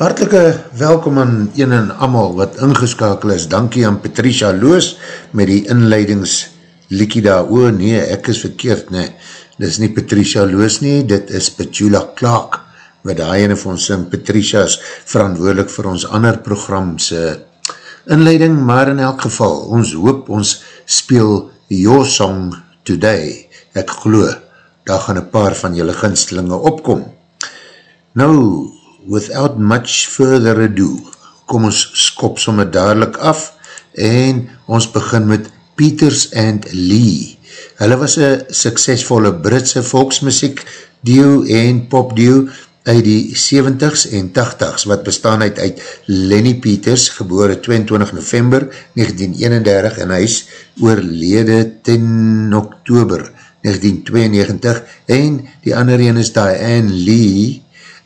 Hartelike welkom aan een en amal wat ingeskakel is. Dankie aan Patricia Loos met die inleidingslikkie daar. O nee, ek is verkeerd, nee. Dit is nie Patricia Loos nie, dit is Petula Clark, wat daar ene van ons sing. Patricia is verantwoordelik vir ons ander programse inleiding, maar in elk geval, ons hoop ons speel Your Song Today. Ek glo, daar gaan een paar van julle ginstelinge opkom. Nou, without much further ado, kom ons skop somme dadelijk af en ons begin met Peters and Lee. Hulle was een suksesvolle Britse volksmusiek duo en pop duo uit die 70s en 80s wat bestaan uit, uit Lenny Peters, geboore 22 november 1931 en hy is oorlede 10 oktober 1992 en die ander een is Diane Lee,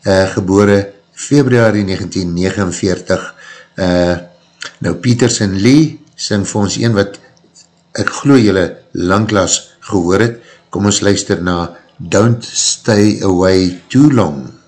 uh, gebore februari 1949. Uh, nou, Peters en Lee sing vir ons een wat ek glo julle langklaas gehoor het. Kom ons luister na Don't Stay Away Too Long.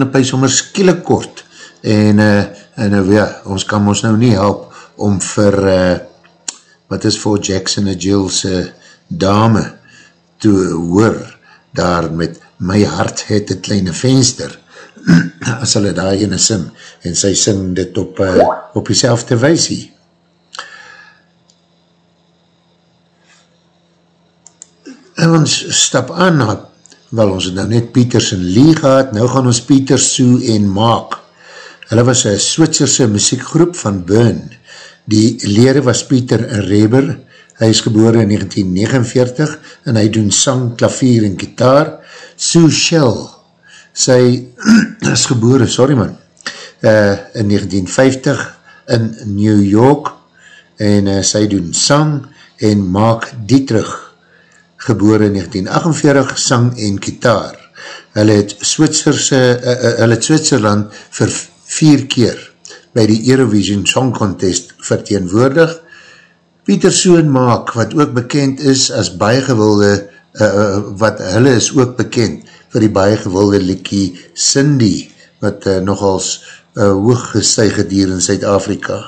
Knip hy sommer skielik kort. En, uh, en uh, ja, ons kan ons nou nie help om vir uh, wat is voor Jackson en Jill's uh, dame te hoor daar met my hart het een kleine venster as hulle daar ene sing en sy sing dit op, uh, op die selfde weisie en ons stap aan na wel ons het nou net Pieters en Lee gehad, nou gaan ons Pieters, Sue en Mark. Hulle was een Switserse muziekgroep van Bern. Die lere was Pieter Reber, hy is geboren in 1949 en hy doen sang, klavier en gitaar. Sue Shell, sy is geboren, sorry man, uh, in 1950 in New York en uh, sy doen sang en Mark Dietrich, geboore in 1948, sang en kitaar. Hulle het uh, uh, hulle het Switserland vir vier keer by die Eurovision Song Contest verteenwoordig. Pieter Soenmaak, wat ook bekend is as baie gewilde, uh, wat hulle is ook bekend vir die baie gewilde liekie Cindy, wat uh, nogals uh, hooggestuige dier in Zuid-Afrika.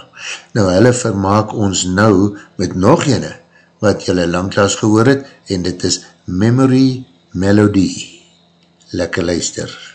Nou, hulle vermaak ons nou met nog jene, wat jylle langklaas gehoor het, en dit is Memory Melody. Lekker luister.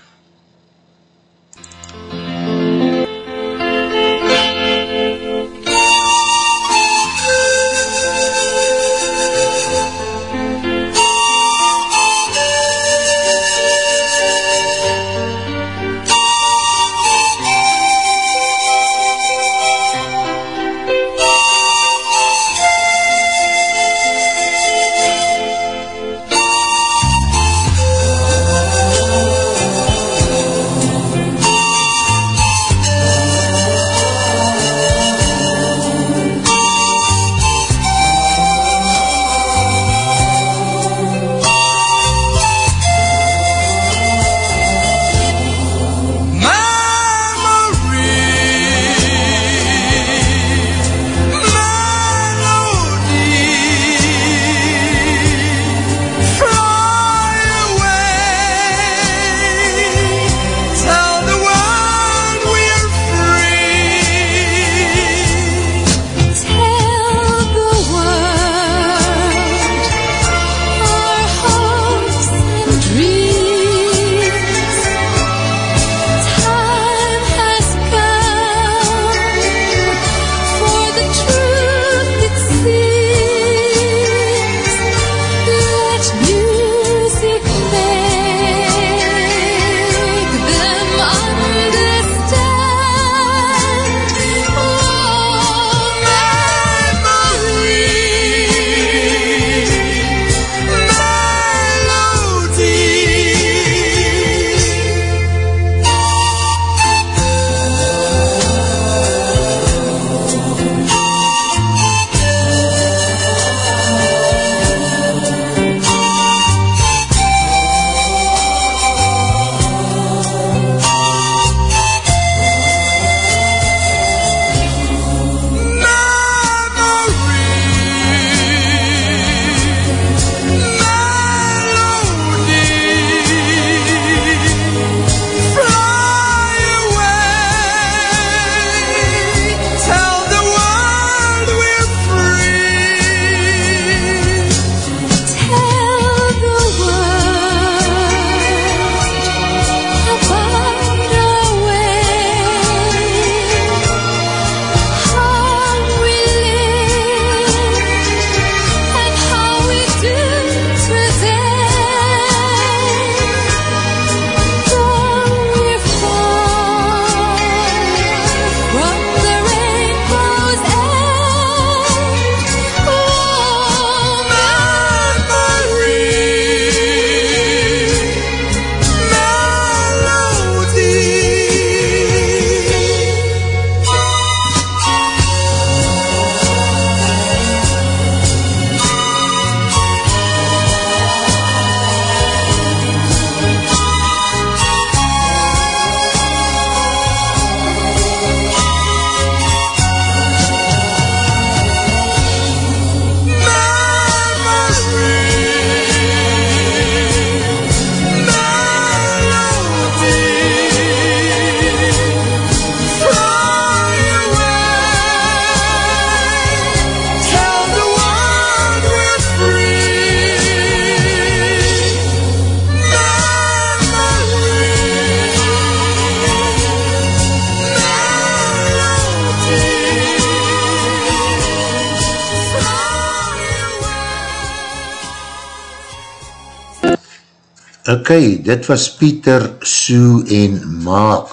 Ok, dit was Pieter, Sue en Maak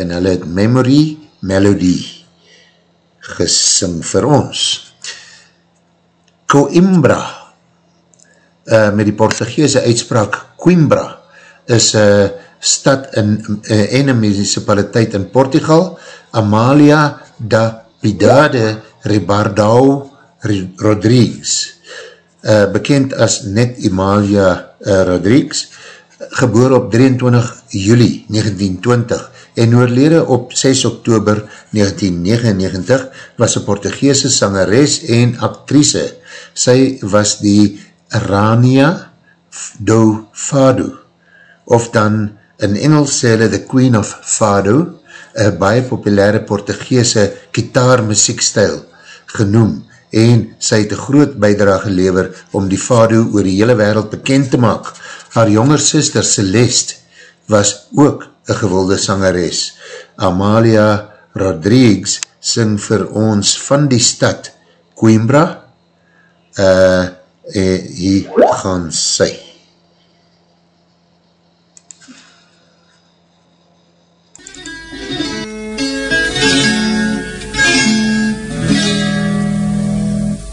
en hulle het Memory Melody gesing vir ons. Coimbra uh, met die Portugese uitspraak Coimbra is een stad in, uh, en een municipaliteit in Portugal Amalia da Pidade Ribardao Rodrigues uh, bekend as net Amalia uh, Rodrigues geboor op 23 juli 1920 en oorlede op 6 oktober 1999 was een Portugese sangeres en actrice. Sy was die Rania do Fado of dan in Engels sê hulle The Queen of Fado, een baie populaire Portugese kitaarmusiekstijl genoem en sy het een groot bijdrage gelever om die Fado oor die hele wereld bekend te maak. Haar jonger sister Celeste was ook een gewilde sangeres. Amalia Rodrigues sing vir ons van die stad Coimbra uh, en hier gaan sy.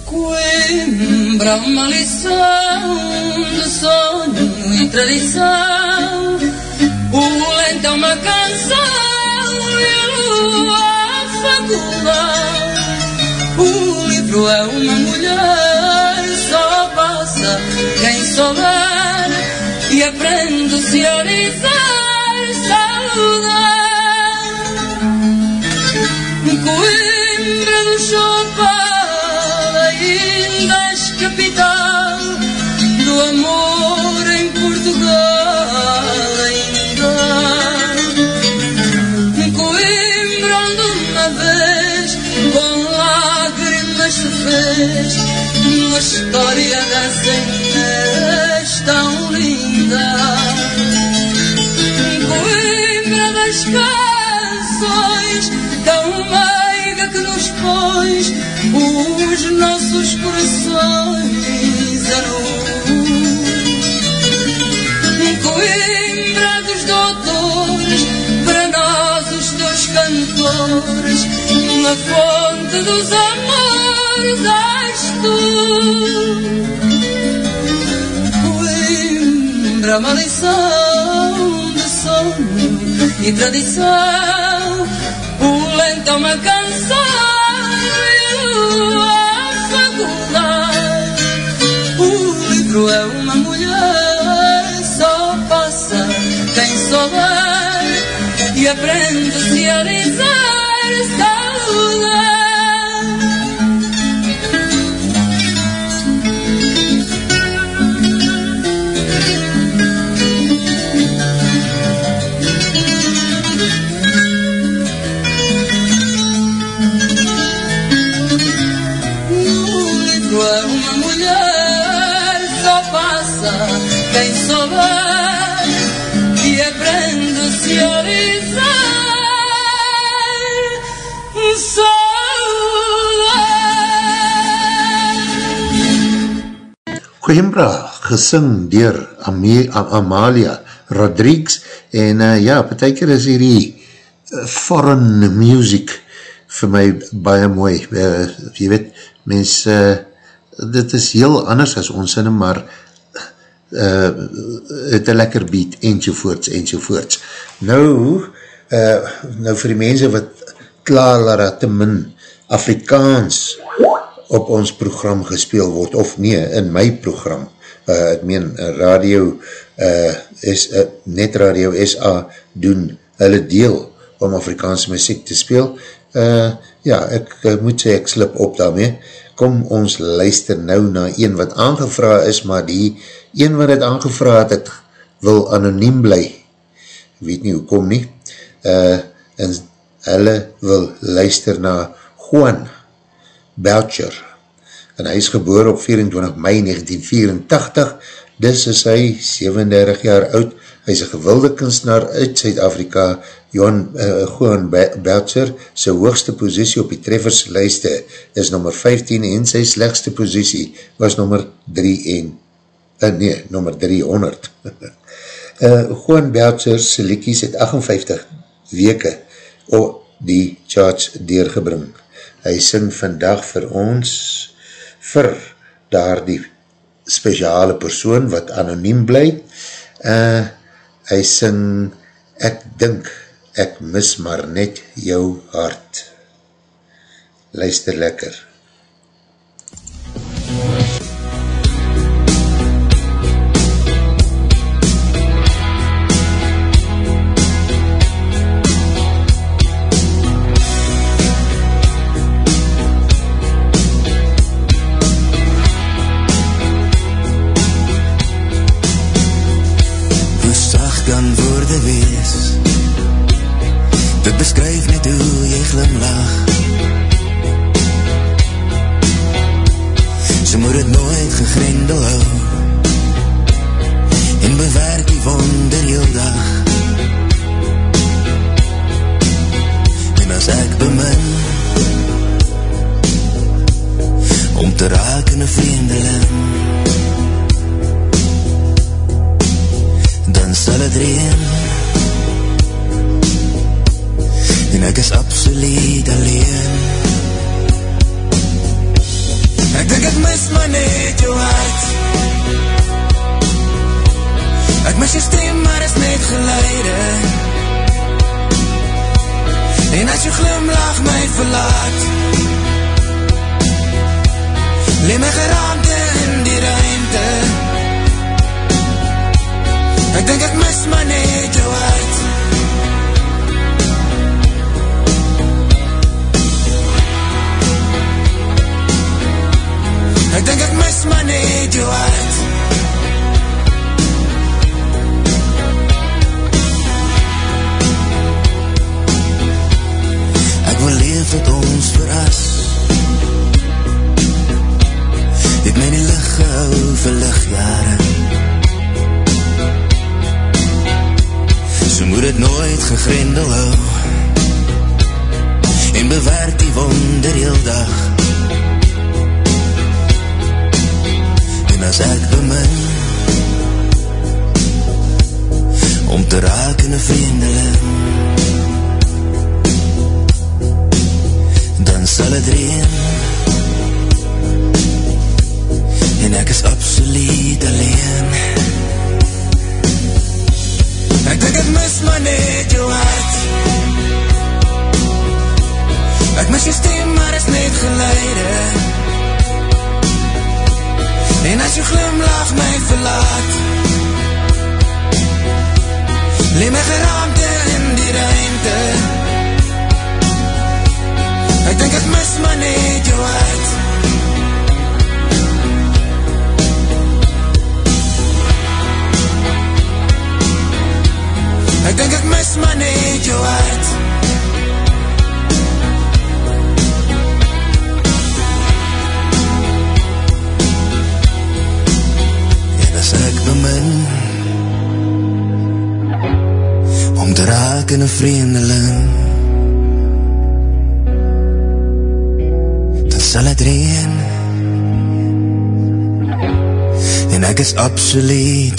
Coimbra, uma lição de sonho e tradição. O lento é uma canção e a lua a faculdade. O livro é uma mulher, só passa quem souber e aprende a se uma história das tão linda. Coimbra das canções tão meiga que nos pôs os nossos corações a nu. Coimbra dos doutores, para nós os teus cantores, na fonte dos amores és tu. Coimbra, uma lição de sonho e tradição. O lento uma canção livro é uma mulher, só passa quem souber e aprende Coimbra, gesing dier Ame- Am- Amalia Rodrigues en uh, ja, beteker is hierdie uh, foreign music vir my baie mooi. Uh, jy weet, mens, uh, dit is heel anders as ons sinne, maar uh, het een lekker beat, enzovoorts, enzovoorts. Nou, uh, nou vir die mense wat klaar laat te min Afrikaans op ons program gespeel word, of nee, in my program, uh, ek meen, radio, uh, is, uh, net radio SA doen hulle deel om Afrikaanse muziek te speel, uh, ja, ek uh, moet sê, ek slip op daarmee, kom ons luister nou na een wat aangevra is, maar die een wat het aangevra het, het wil anoniem bly, weet nie hoe kom nie, uh, en hulle wil luister na Juan Boucher, en hy is geboor op 24 mei 1984, dis is hy 37 jaar oud, hy is een gewilde kunstenaar uit Zuid-Afrika, Johan uh, Juan Boucher, sy hoogste positie op die trefferslijste is nummer 15 en sy slechtste positie was nummer 3 en, uh, nee, nummer 300. Uh, Juan Belchers liekies het 58 weke op die charts deurgebring. Hy sing vandag vir ons vir daar die speciale persoon wat anoniem bly. Uh, hy sing ek dink ek mis maar net jou hart. Luister lekker. Hoe gegrendel hou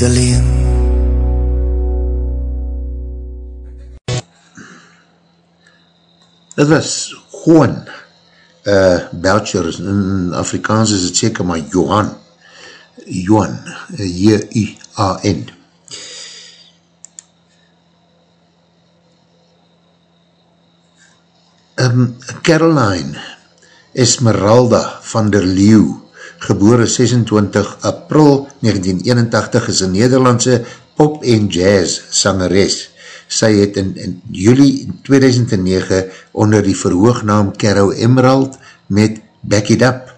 absoluut alleen Dit was Juan uh, Belcher, in Afrikaans is het seker maar Johan, Johan, J-U-A-N. Um, Caroline Esmeralda van der Leeuw, gebore 26 april 1981, is een Nederlandse pop en jazz sangeres. Sy het in, in juli 2009 onder die verhoognaam Caro Emerald met Back It Up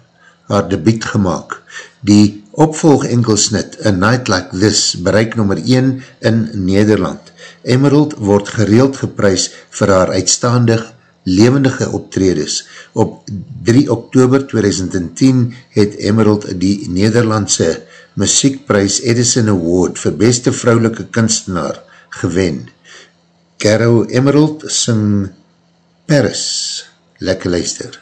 haar debiet gemaakt. Die opvolg enkelsnit A Night Like This bereik nummer 1 in Nederland. Emerald word gereeld geprys vir haar uitstaande levendige optredes. Op 3 oktober 2010 het Emerald die Nederlandse muziekprys Edison Award vir beste vrouwelike kunstenaar gewen. Caro Emerald sing Paris. Lekker luister.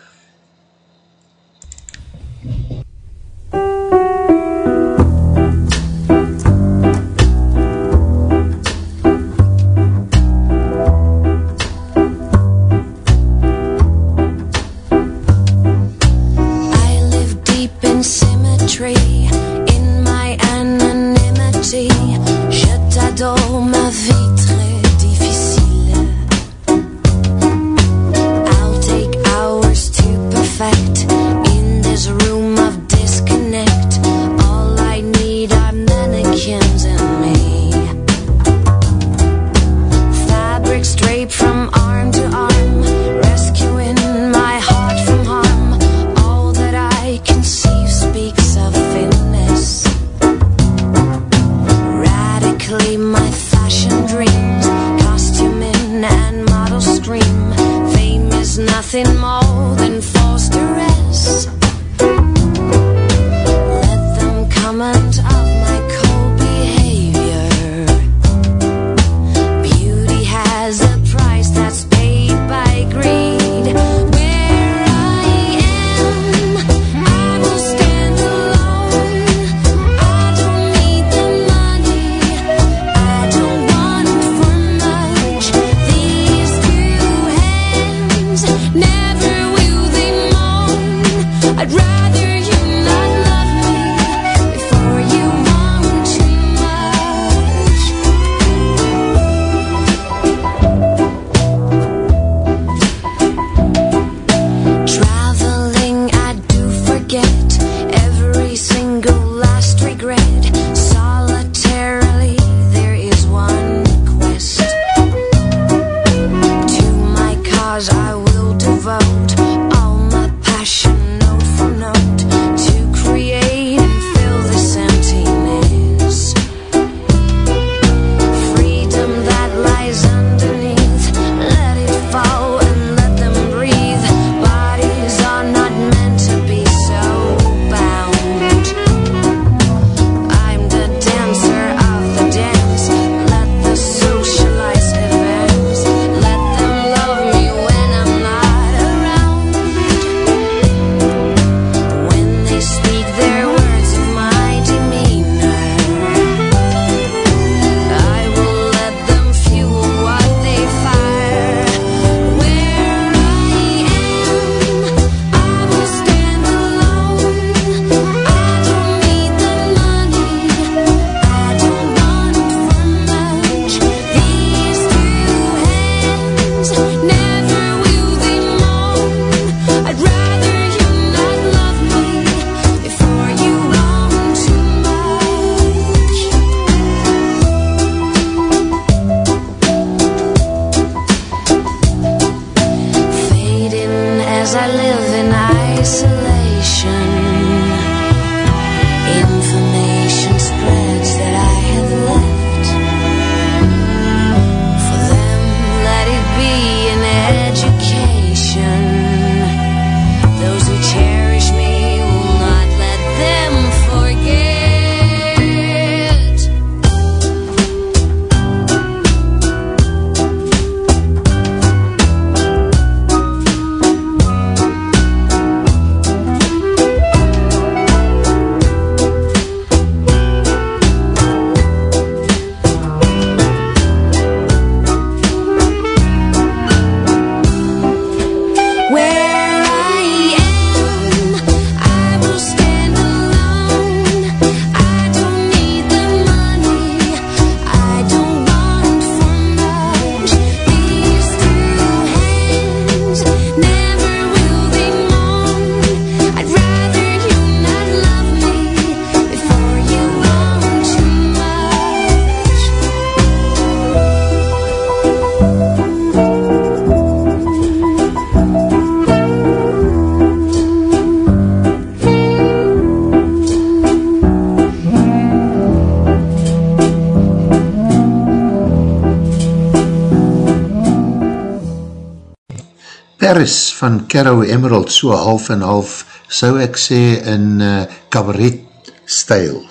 Paris van Caro Emerald, so half en half, sou ek sê in uh, cabaret stijl.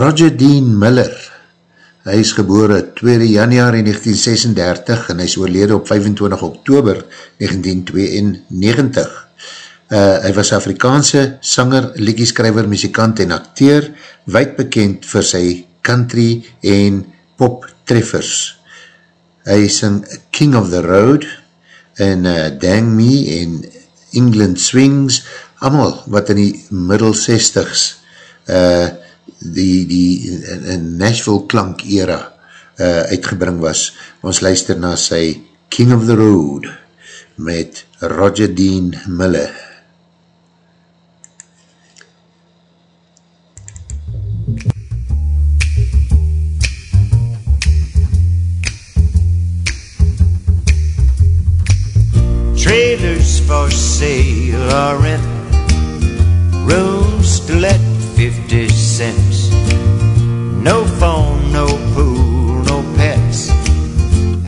Roger Dean Miller, hy is gebore 2 januari 1936 en hy is oorlede op 25 oktober 1992. Uh, eh, hy was Afrikaanse sanger, liedjeskrijver, muzikant en acteur, wijd bekend vir sy country en poptreffers. Hy sing King of the Road en uh, Dang Me en England Swings, amal wat in die middel 60s uh, eh, die, die eh, Nashville klank era uh, uitgebring was. Ons luister na sy King of the Road met Roger Dean Miller. For sale or rent. Rooms to let 50 cents. No phone, no pool, no pets.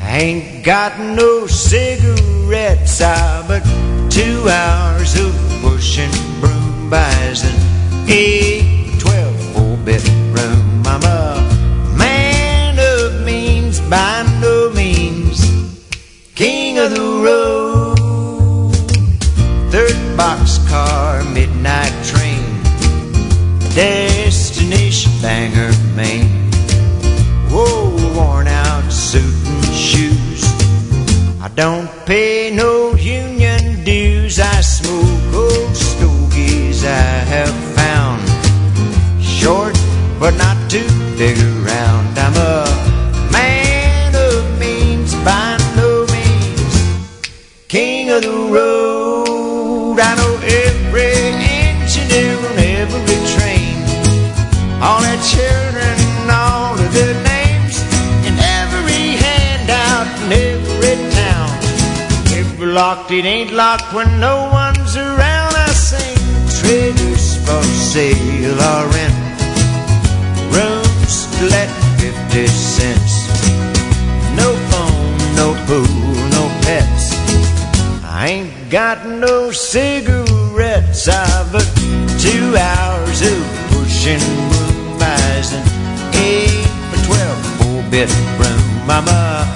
Ain't got no cigarettes. Ah, but two hours of pushing broom buys an 8 12 four bedroom. I'm a man of means by no means. King of the road. Boxcar, midnight train. Destination Bangor, Maine. Whoa, worn out suit and shoes. I don't pay no union dues. I smoke old stogies I have found. Short, but not too big around. I'm a man of means by no means. King of the road. Locked, it ain't locked when no one's around. I sing trailers for sale or rent. Rooms to let 50 cents. No phone, no pool, no pets. I ain't got no cigarettes. I've but two hours of pushing broom buys an eight for twelve four bedroom. I'm a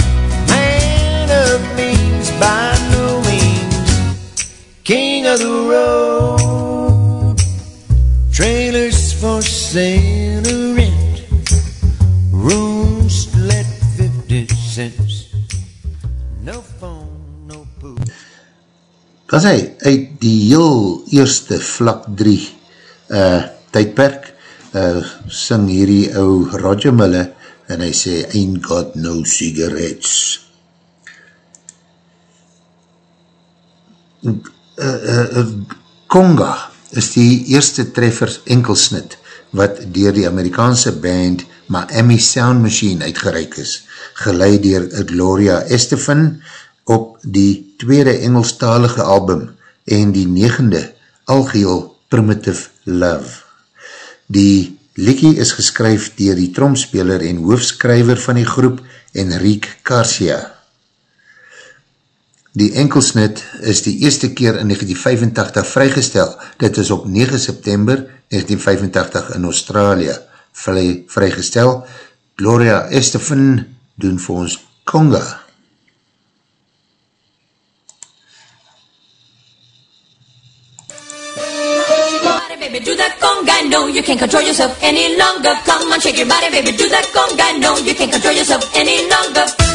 king of the road. Trailers for sale or rent, rooms let fifty cents. No phone, no pool. was hy uit die heel eerste vlak 3 uh, tydperk uh, sing hierdie ou Roger Miller en hy sê, ain't got no cigarettes. Uh, uh, uh, Conga is die eerste treffers enkelsnit wat dier die Amerikaanse band Miami Sound Machine uitgereik is, geleid dier Gloria Estefan op die tweede Engelstalige album en die negende algeheel Primitive Love. Die liekie is geskryf dier die tromspeler en hoofskryver van die groep Enrique Garcia. Die enkelsnit is die eerste keer in 1985 vrygestel. Dit is op 9 September 1985 in Australië vry, vrygestel. Gloria Estefan doen vir ons Conga. baby, do that conga. No, you can't control yourself any longer. Come on, shake your body, baby, do that conga. No, you can't control yourself any longer.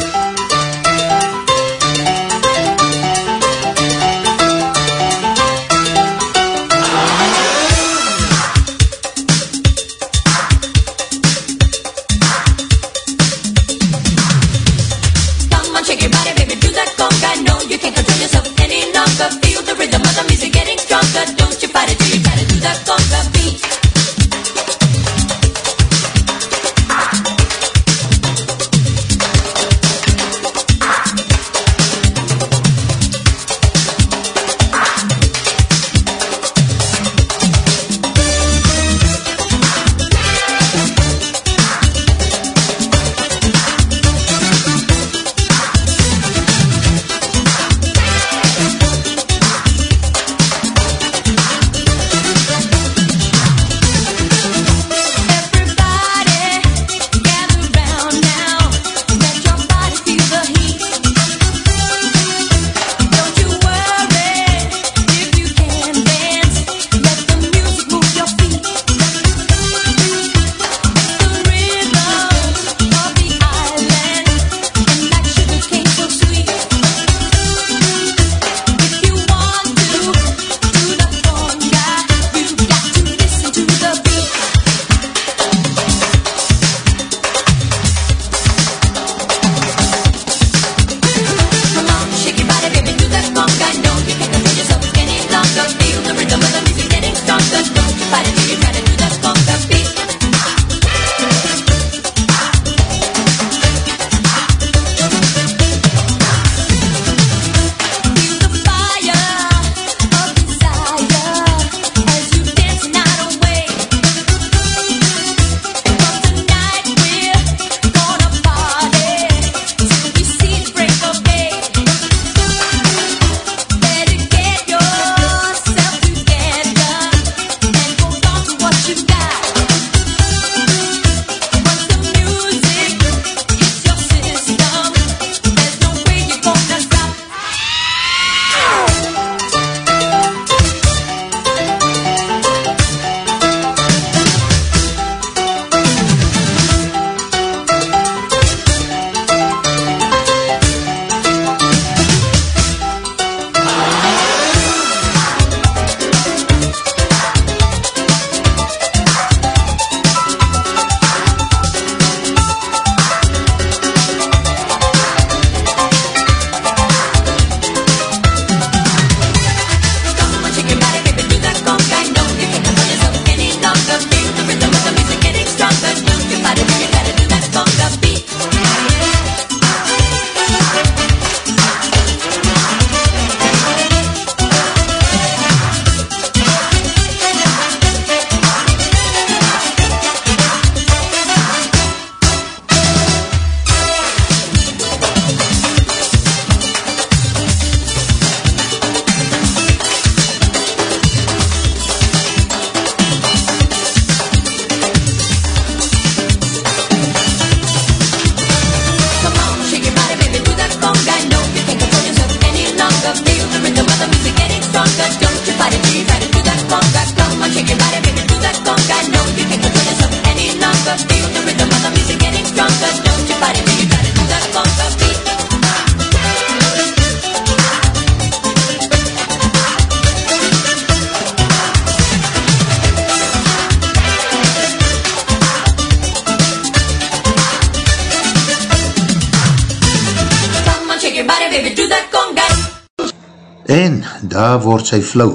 Sy flauw,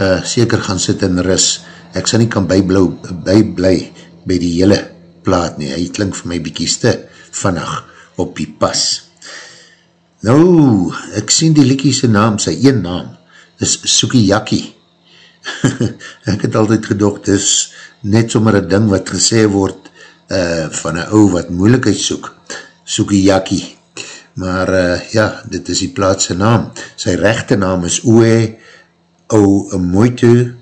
uh, seker gaan sit en ris, ek sal nie kan byblou, byblij by die hele plaat nie, hy klink vir my biekieiste vannig op die pas. Nou, ek sien die liekie sy naam, sy een naam, is Sukiyaki. ek het altyd gedocht, is net sommer een ding wat gesê word uh, van een ou wat moeilikheid soek, Sukiyaki. Maar uh, ja, dit is die plaatse naam. Sy rechte naam is Oe O Moitu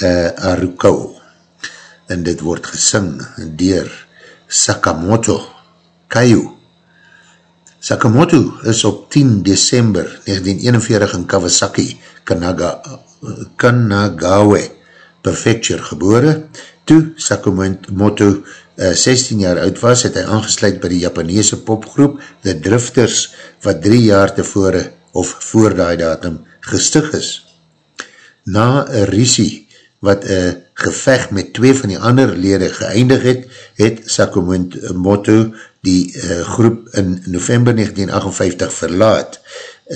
uh, Arukau. En dit word gesing dier Sakamoto Kayu. Sakamoto is op 10 december 1941 in Kawasaki, Kanaga, Kanagawa Prefecture gebore. Toe Sakamoto uh, 16 jaar oud was, het hy aangesluit by die Japanese popgroep The Drifters, wat drie jaar tevore of voor die datum gestig is. Na een risie, wat een gevecht met twee van die ander lede geëindig het, het Sakamoto die uh, groep in november 1958 verlaat.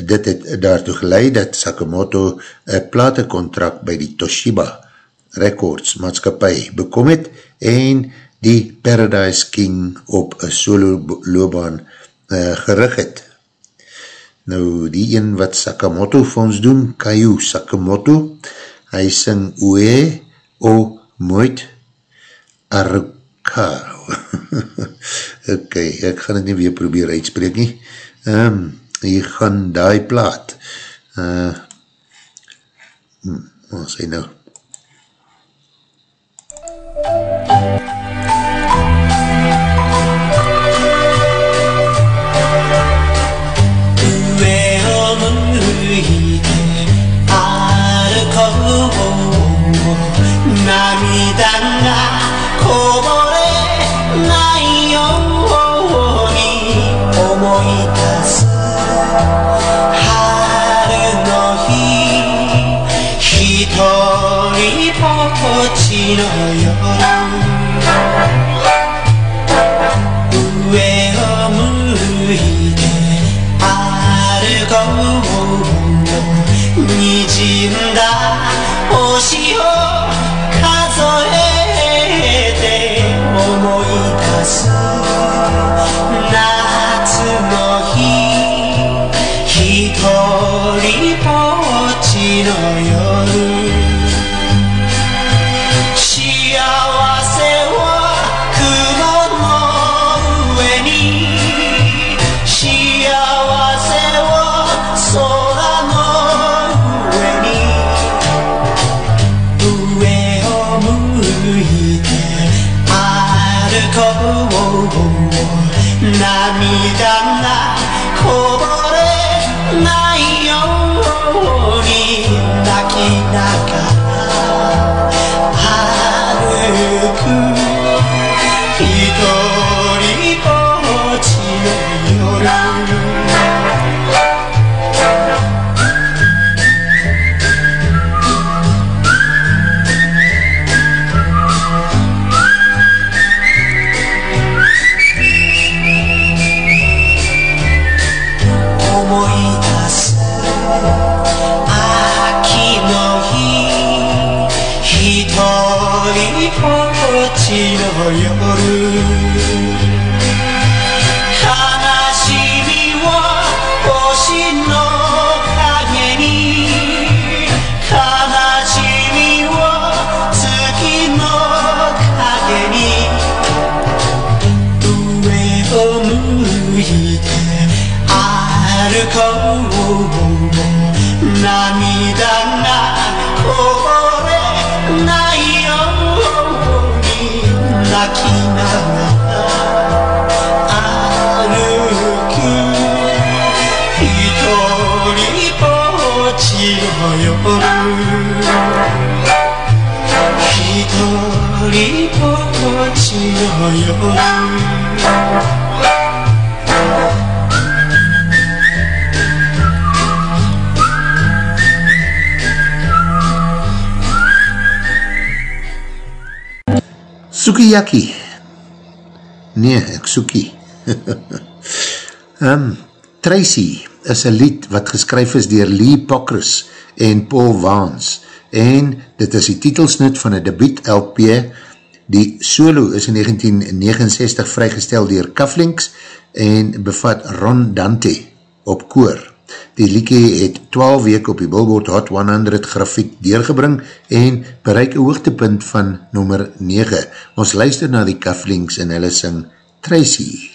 Dit het daartoe geleid dat Sakamoto een platencontract by die Toshiba Records maatskapie bekom het en die Paradise King op een solo loopbaan uh, gerig het. Nou die een wat Sakamoto vir ons doen, Kayu Sakamoto, hy sing Oe O Moit Aruka. ok, ek gaan het nie weer probeer uitspreek nie. Um, hier gaan die plaat. Uh, hm, wat sê nou? know oh, you Sukiyaki. Nee, ek soekie. um, Tracy is een lied wat geskryf is dier Lee Pockris en Paul Waans en dit is die titelsnit van een debuut LP die solo is in 1969 vrygestel dier Cufflinks en bevat Ron Dante op koor. Die liekie het 12 week op die Billboard Hot 100 grafiek deurgebring en bereik een hoogtepunt van nummer 9. Ons luister na die Cufflinks en hulle sing Tracy. Tracy,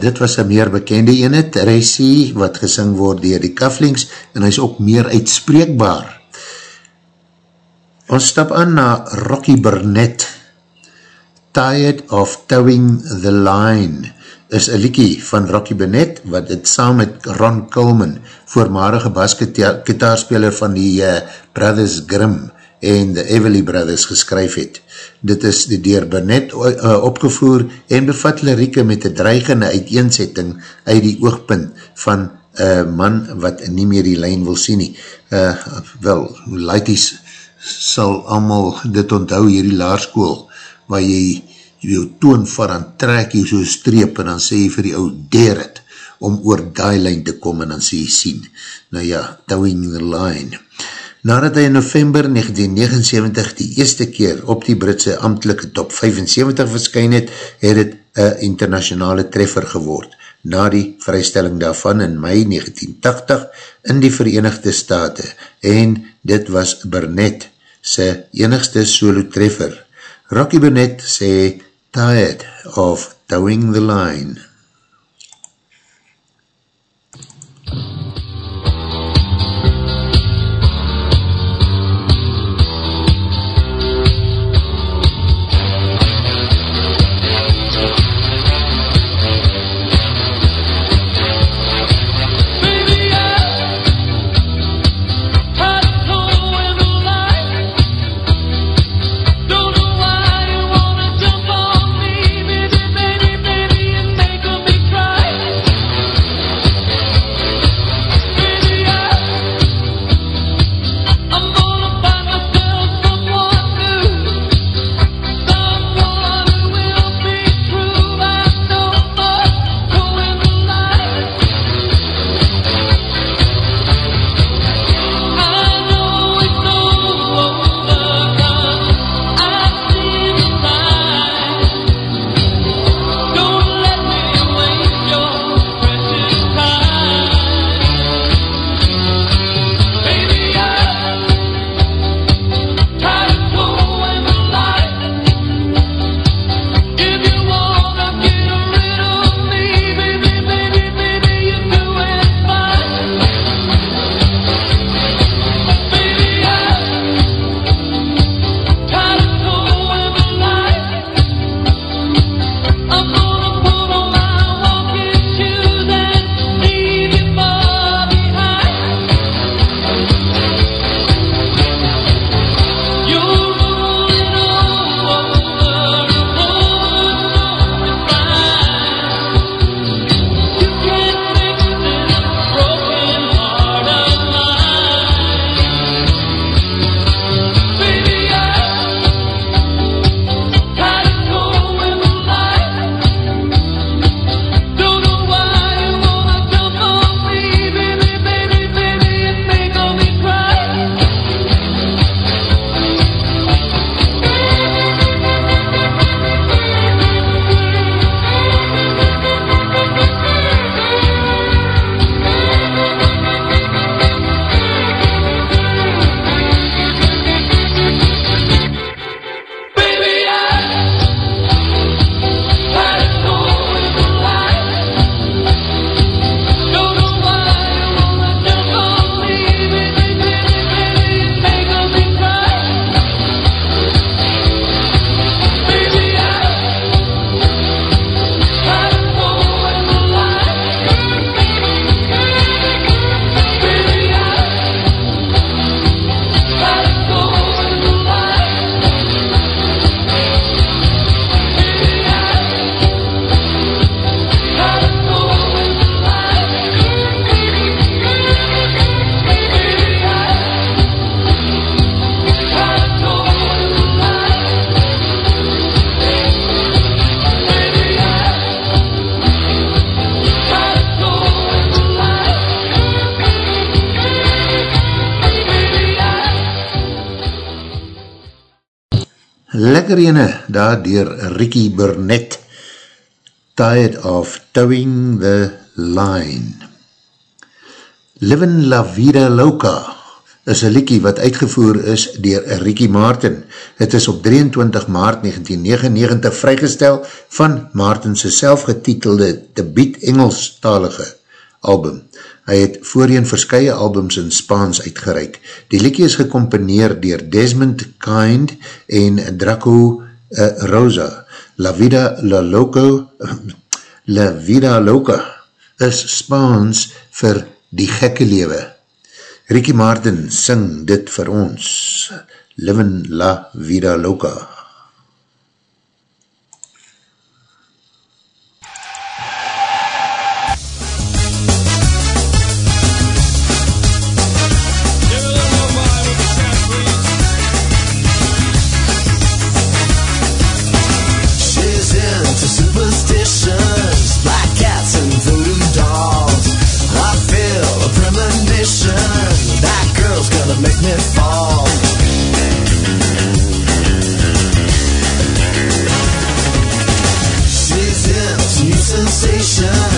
dit was een meer bekende ene, Tracy, wat gesing word dier die Cufflinks, en hy is ook meer uitspreekbaar. Ons stap aan na Rocky Burnett. Tired of Towing the Line is een liekie van Rocky Burnett, wat het saam met Ron Coleman, voormalige basgitaarspeler van die uh, Brothers Grimm en the Everly Brothers geskryf het. Dit is die dier Burnett uh, opgevoer en bevat lirieke met die dreigende uiteenzetting uit die oogpunt van een man wat nie meer die lijn wil sien nie. Uh, wel, laities sal allemaal dit onthou hierdie laarskool, waar jy jou toon van aan trek jy so streep en dan sê jy vir die ou dare het om oor die lijn te kom en dan sê jy sien. Nou ja, towing the line. Nadat hy in november 1979 die eerste keer op die Britse ambtelike top 75 verskyn het, het het een internationale treffer geword. Na die vrystelling daarvan in mei 1980 in die Verenigde Staten en dit was Burnett sy enigste solo treffer. Rocky Burnett sê tired of towing the line. Baby, Jackie Burnett, Tired of Towing the Line. Livin La Vida Loca is een liekie wat uitgevoer is dier Ricky Martin. Het is op 23 maart 1999 vrygestel van Martinse selfgetitelde debiet Engelstalige album. Hy het voorheen verskye albums in Spaans uitgereik. Die liekie is gecomponeer dier Desmond Kind en Draco uh, Rosa. La Vida La Loco, La Vida Loca is Spaans vir die gekke lewe. Ricky Martin sing dit vir ons, Livin La Vida Loca. That girl's gonna make me fall. She's new sensation.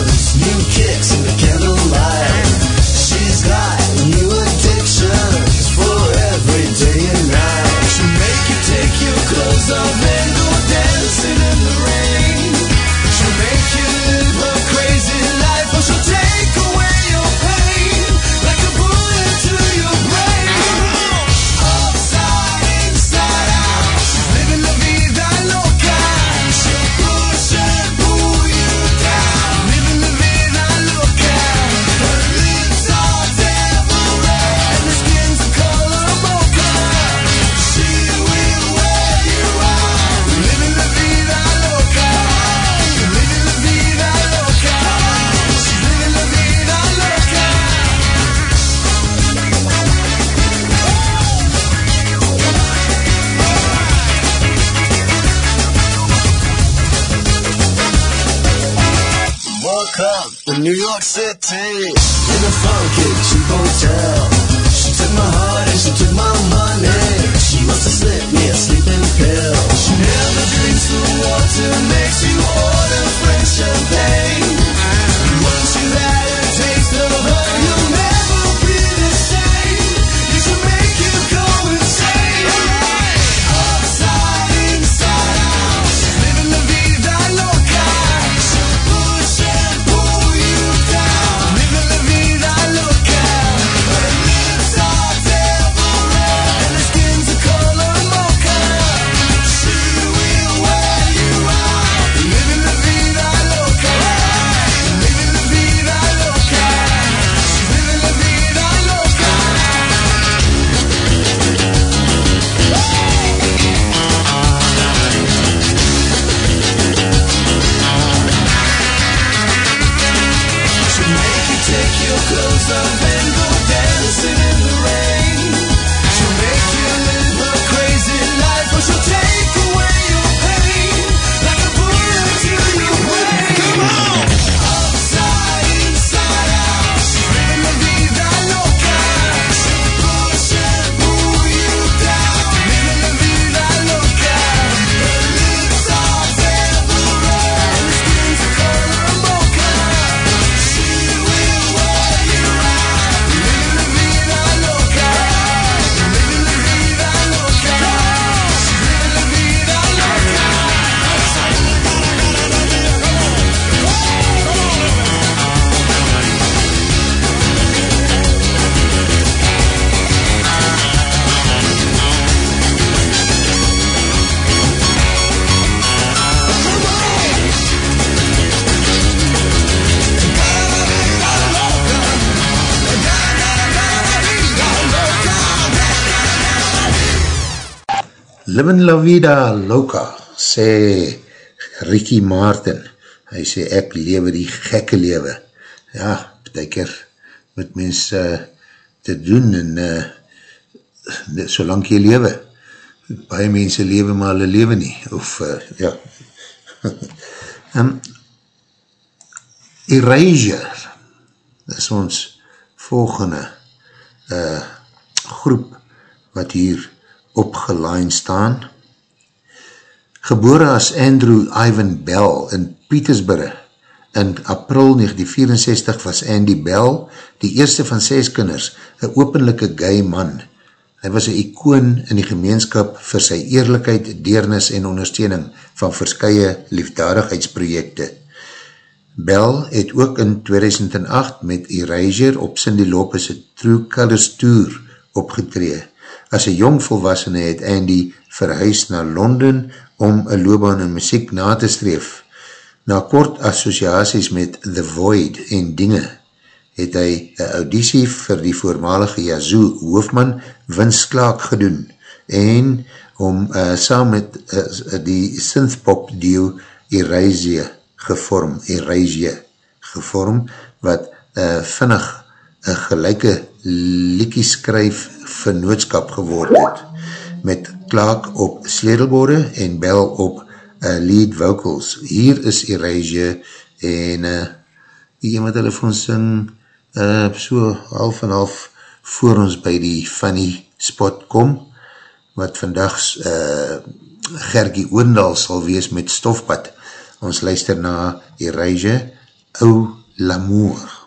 Livin La Vida Loca, sê Ricky Martin, hy sê ek lewe die gekke lewe, ja, betekker moet mens uh, te doen en eh, uh, solang jy lewe, baie mense lewe maar hulle lewe nie, of uh, ja, ehm, um, Erasure is ons volgende uh, groep wat hier opgelaan staan. Gebore as Andrew Ivan Bell in Pietersburg in april 1964 was Andy Bell die eerste van ses kinders, een openlijke gay man. Hy was een icoon in die gemeenskap vir sy eerlijkheid, deernis en ondersteuning van verskye liefdadigheidsprojekte. Bell het ook in 2008 met Erasure op Cindy Lopez' True Colors Tour opgetree As een jong volwassene het Andy verhuis na Londen om een loopbaan in muziek na te streef. Na kort associaties met The Void en Dinge het hy een auditie vir die voormalige Yazoo hoofman Vince Clark gedoen en om uh, saam met uh, die synthpop duo Erasure gevorm, Erasure gevorm, wat uh, vinnig een gelijke liekie skryf vernootskap geword het, met Clark op sledelborde en Bell op uh, lead vocals. Hier is Erasure en uh, die een wat hulle vir ons sing, uh, so half en half voor ons by die funny spot kom, wat vandag uh, Gergie Oendal sal wees met stofpad. Ons luister na Erasure, Ou L'amour.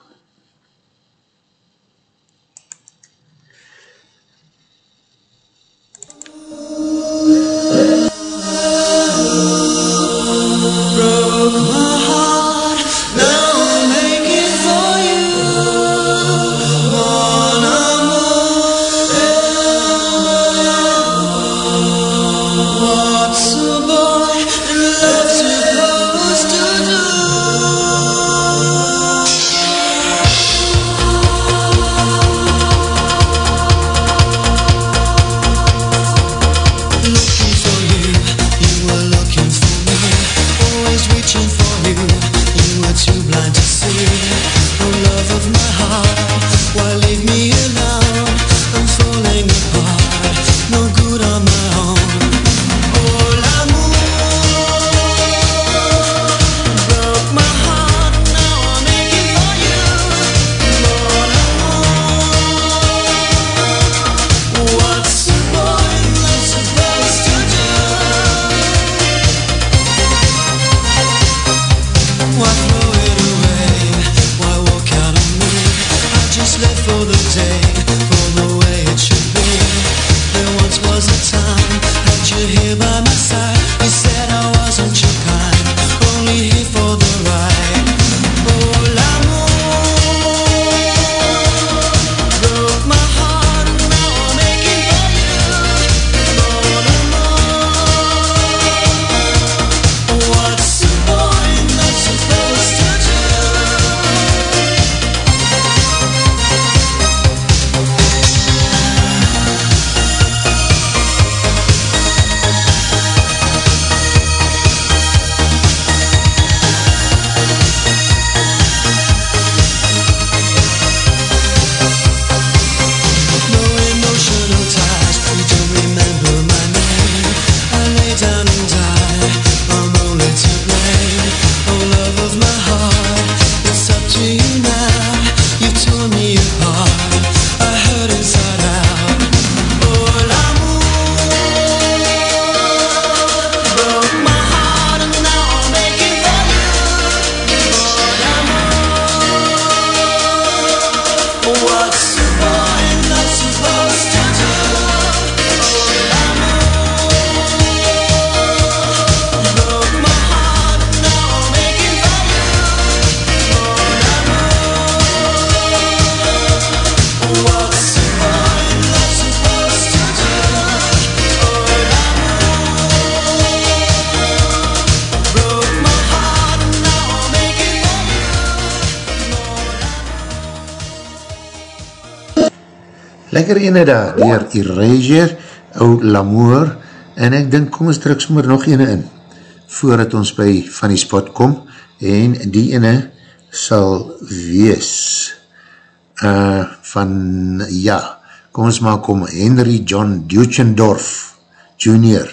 Lekker ene daar, dier Erasure, ou Lamour, en ek dink, kom ons druk sommer nog ene in, voordat ons by van die spot kom, en die ene sal wees, uh, van, ja, kom ons maak om, Henry John Duchendorf Jr.,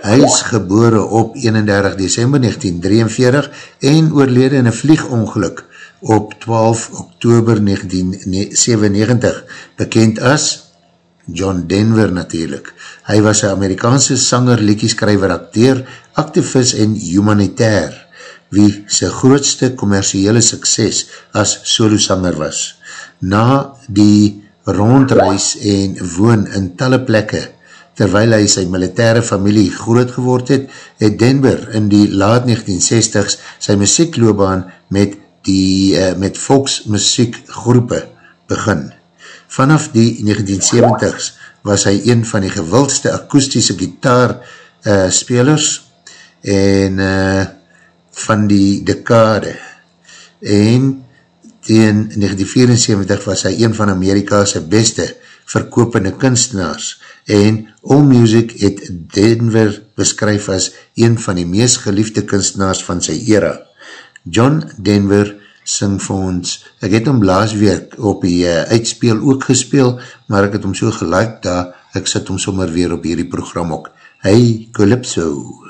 hy is gebore op 31 december 1943, en oorlede in een vliegongeluk, op 12 oktober 1997, bekend as John Denver natuurlijk. Hy was een Amerikaanse sanger, liedjeskrijver, acteur, activist en humanitair, wie sy grootste commerciële sukses as solosanger was. Na die rondreis en woon in talle plekke, terwyl hy sy militaire familie groot geword het, het Denver in die laat 1960s sy muziekloobaan met die uh, met volksmuziekgroepe begin. Vanaf die 1970s was hy een van die gewildste akoestische gitaar uh, spelers en uh, van die dekade. En tegen 1974 was hy een van Amerika's beste verkopende kunstenaars en AllMusic het Denver beskryf as een van die meest geliefde kunstenaars van sy era. John Denver sing vir ons, ek het hom laas week op die uh, uitspeel ook gespeel, maar ek het hom so gelijk daar, ek sit hom sommer weer op hierdie program ook. Hey Calypso! to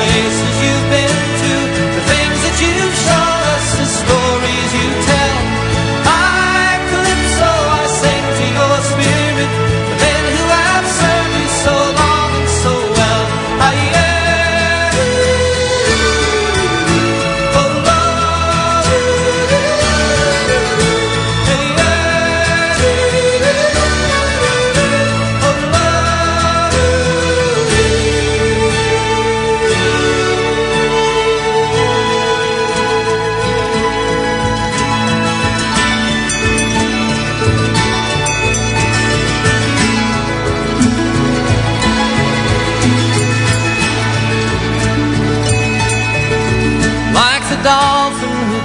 Places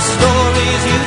Stories you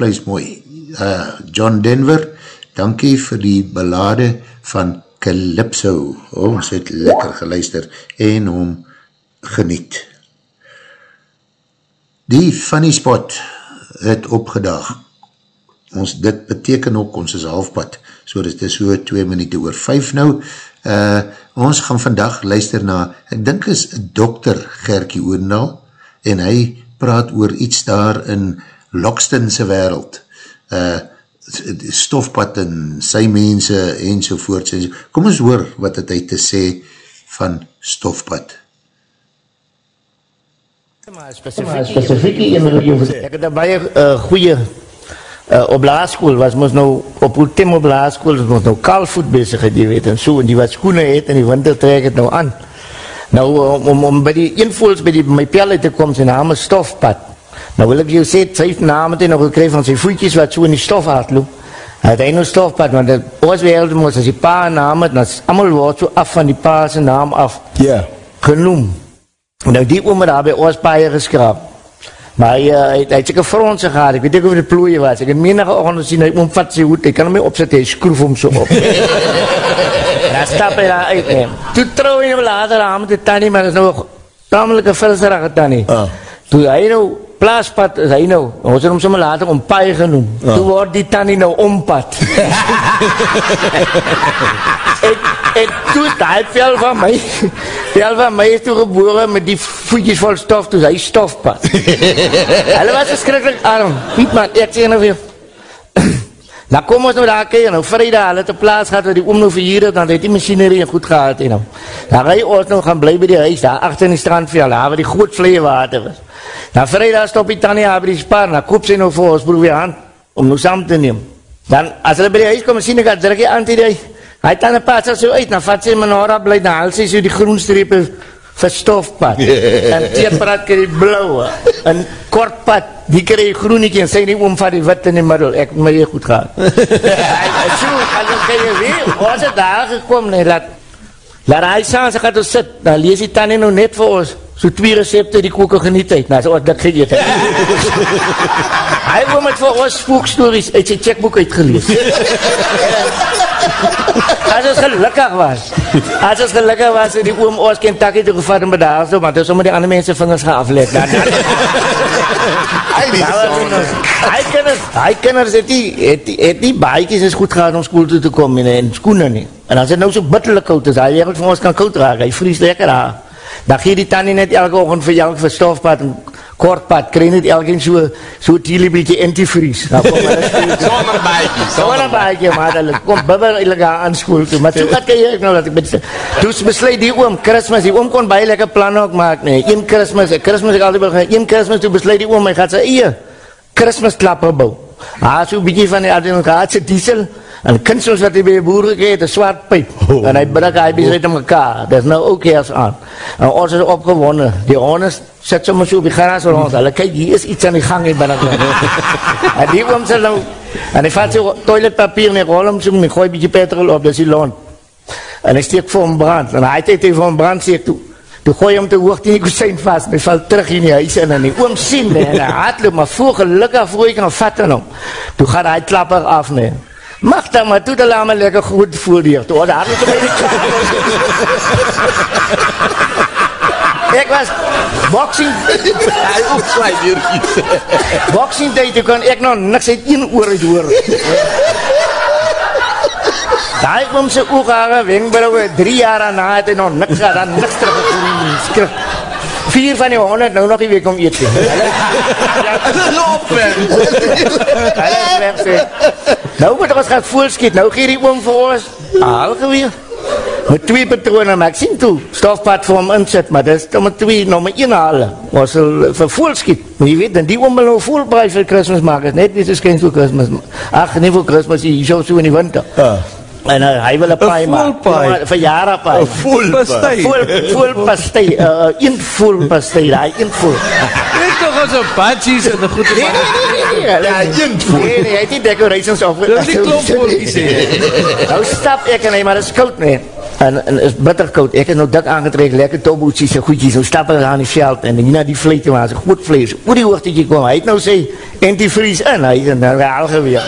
hoenervlees mooi. Uh, John Denver, dankie vir die ballade van Calypso. Oh, ons het lekker geluister en hom geniet. Die funny spot het opgedag. ons, dit beteken ook, ons is halfpad, so dit is so 2 minuut oor 5 nou, uh, ons gaan vandag luister na, ek dink is dokter Gerkie Oendal, en hy praat oor iets daar in Lokstonse wereld, uh, stofpad en sy mense en sovoorts, en so. kom ons hoor wat het hy te sê van stofpad. Maar spesifiek in Ek het baie uh, goeie uh, op laerskool was mos nou op Ultimo op laerskool was mos nou kaalvoet bezig jy weet en so en die wat skoene het in die winter trek het nou aan. Nou om om, om by die invoels by die my pelle te kom sy naam is stofpad. Nou wil ek jou sê sy het name het hy nog gekry van sy voetjies wat so in die stof hardloop. Hy het hy nou stofpad want dit ons wêreld mos as die pa naam het dan is almal word so af van die pa se naam af. Ja. genoem. Nou die oom het daar by ons baie geskraap. Maar hy, uh, hy, hy het seker fronse gehad, ek weet ek of dit plooie was. Ek het menige oggend gesien, hy omvat sy hoed, hy kan hom nie opsit, hy skroef hom so op. en dan stap hy daar uit, nee. Toe trouw hy nou later aan met die tannie, maar dat is nou een tamelike vilserige tannie. Ah. Toe hy nou, plaaspad is hy nou, ons het hom sommer later ompaai genoem. Ah. Toe word die tannie nou ompad. en, en toe die vel van my, vel van my is toe gebore met die voetjes vol stof, toe hy stofpad. Hulle was verschrikkelijk arm. Piet man, ek sê nou weer. Nou kom ons nou daar kyk, nou vrijdag, hulle het een plaats gehad waar die oom nou verhier het, dan het die machinerie goed gehad, en nou. Dan rij ons nou gaan bly by die huis, daar achter in die strandveld, daar waar die groot vlee water was. Dan vrijdag stop die tannie by die spaar, dan koop sy nou vir ons broer weer hand, om nou saam te neem. Dan, as hulle by die huis kom, sien ek, druk jy aan die die, hy tanden pas so uit, dan vat sy my nora bly, dan haal sy so die groenstrepe vir stofpad, en teerpad kry die blauwe, en kortpad, die kry die groenietjie, en sy nie oom van die wit in die middel, ek het my hier goed. En so, as ons kan jy weer, ons het daar gekom, nee, laat, laat hy saam, sy gaat ons sit, dan lees die tannie nou net vir ons, so twee recepte die koken geniet uit, nou, so dit geëet het. hy oom het vir ons spookstories uit sy checkboek uitgelees. As ons gelukkig was. As ons gelukkig was, het die oom ons Kentucky toe gevat en bedaar so, want hy sommer die ander mense vingers gaan aflet. Dan, dan. hy kinders, hy kinders het die, het die, het die baiekies is goed gehad om school toe te kom en, en skoene nie. En as het nou so bitterlik koud is, hy wereld van ons kan koud raak, hy vries lekker daar. Dan gee die tannie net elke oggend vir jou vir stofpad en kortpad, kry net elkeen so, so tielie beetje antivries. Dan kom hulle skool toe. Sonder baadjie, Sonder baadjie, maar hulle kom bibber illegaal aan school toe. Maar toe wat kan jy nou dat ek met Toe besluit die oom Christmas, die oom kon baie lekker planne ook maak nee. Een Christmas, Christmas ek altyd begin, een Christmas toe besluit die oom hy gaan sy eie Christmas klappe bou. Ah, so 'n bietjie van die administratie diesel en kunstels wat hy by die boer gekry het, 'n swart pyp. Oh. En hy bring hy besluit om mekaar. Dis nou ook eers aan. En ons is opgewonde. Die hondes sit sommer so op die gras rond. Hulle kyk, hier is iets aan die gang hier binne. en die oom sê nou en hy vat so toiletpapier en hy rol hom so, en hy gooi 'n bietjie petrol op, dis die lont. En hy steek vir hom brand. En hy het hy vir hom brand steek toe. Toe gooi hom te hoog teen die kusyn vas en hy val terug in die huis in en die oom sien nee, en hy hardloop maar voor gelukkig voor hy kan vat aan hom. Toe gaan hy klapper af nee. Mag dan maar toe de lame lekker goed voel hier. Toe daar het hy Ek was boxing Hy opswaai deurtjies. boxing day toe kan ek nog niks uit een oor uit hoor. Daai kom sy ooghare wenkbroue 3 jaar na het hy nog niks gehad, dan niks teruggekom. Skrik. Vier van die honderd nou nog nie weer kom eet nie. Hulle Loop hem. hulle is weg sê. Nou moet ons gaan voelskiet. Nou gee die oom vir ons haal geweer. Met twee patrone, maar ek sien toe stofpad vir hom insit, maar dis dan met twee nommer 1 haal. Ons sal vir voelskiet. Maar jy weet, dan die oom wil nou voelbraai vir Kersfees maak. Is net nie so skens vir Kersfees. Ag, nie vir Kersfees, hier so so in die winter. Ja. En uh, hy wil 'n paai maak. Ja, Vir jare paai. 'n voelpastei. Voel voel pastei, uh, een voel pastei, daai een voel. Dit toch als een badges en een nee, nee, nee. Ja, een voel. Nee, nee, hy het die decorations op. Dat is die klopvoeltjies hier. Nou stap ek en hy, maar dit is koud nee. En, en is bitter koud. Ek is nou dik aangetrek, lekker toboetjies en goedjies. Nou stap ek aan die veld en hier na die vleet maar is goed vlees. Oor die hoogtetje kom, hy het nou sê antivries in, hy is nou haal geweer.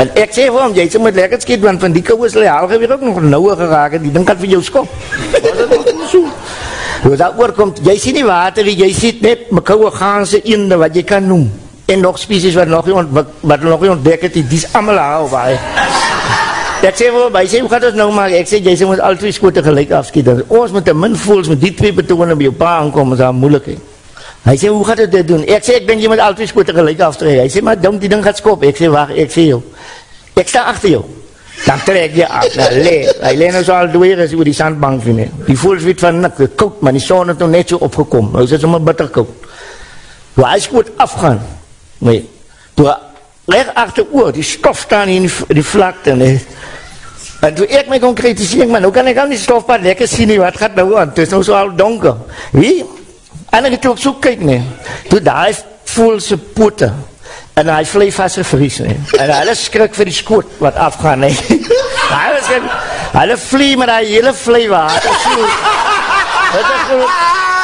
En ek sê vir hom, jy moet lekker skiet, want van die kou is hy haal geweer ook nog nouwe geraak en die ding kan vir jou skop. Nou dat oorkomt, jy sien die water, jy sien net mekouwe gaanse eende wat jy kan noem. en nog species wat nog nie ontwik, wat nog nie ontdek het, nie, die is allemaal haalbaar. Ek sê vir hom, hy sê, hoe gaat ons nou maak? Ek sê, jy sê, ons al twee skote gelijk afskiet. Ons met een min voels, met die twee betonen by jou pa aankom, is daar moeilijkheid. Hy sê, hoe het dit doen? Ek sê, ek denk jy moet al twee skote gelijk aftrek. Hy sê, maar dink, die ding gaat skop. Ek sê, wacht, ek sê jou. Ek sta achter jou. Dan trek jy af, nou le. Hy le nou so al dweer as oor die sandbank vind. Die voels weet van nik, dit koud, maar die son het nou net so opgekom. Nou is het sommer bitter koud. Toe hy skoot afgaan, nee, toe leg achter oor, die stof staan in die, die vlakte, nee. En toe ek my concretiseer, maar nou kan ek al die stofpad lekker sien nie, wat gaat nou aan? Het is nou so al donker. Wie? En ek het toe op soek kyk nie. Toe daar voel sy pote. En hy vlei vast gevries nie. En hulle skrik vir die skoot wat afgaan nie. Hulle skrik, hulle vlie met die hele water. So, dit is so,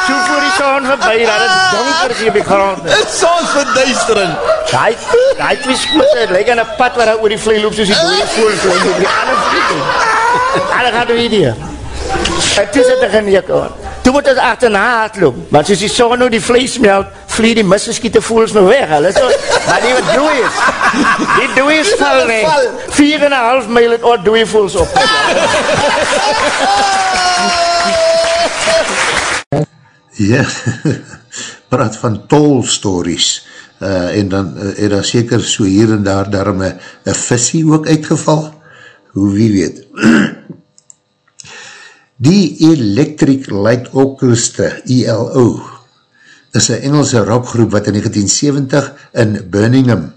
so voor die son voorbij, dat het donker is hier op die grond. Het soms verduistering. Hy, hy twee skote, het lyk aan een pad waar hy oor die vlei loop, soos die dode voel, vlei loop, die ander vlieg. Alle gaat weer hier. En toe sit er geneek aan. Toe moet ons achterna hardloop, want soos die son nou die vlees melt, vlie die misgeskiete voels nou weg, hulle so, maar die wat doe is, die doe is val nie, vier en een half mijl het oor doe voels op. Ja, praat van tol stories. Uh, en dan uh, het daar seker so hier en daar daarom een visie ook uitgeval. Hoe wie weet. Die Electric Light Orchestra, ELO, is een Engelse rockgroep wat in 1970 in Birmingham,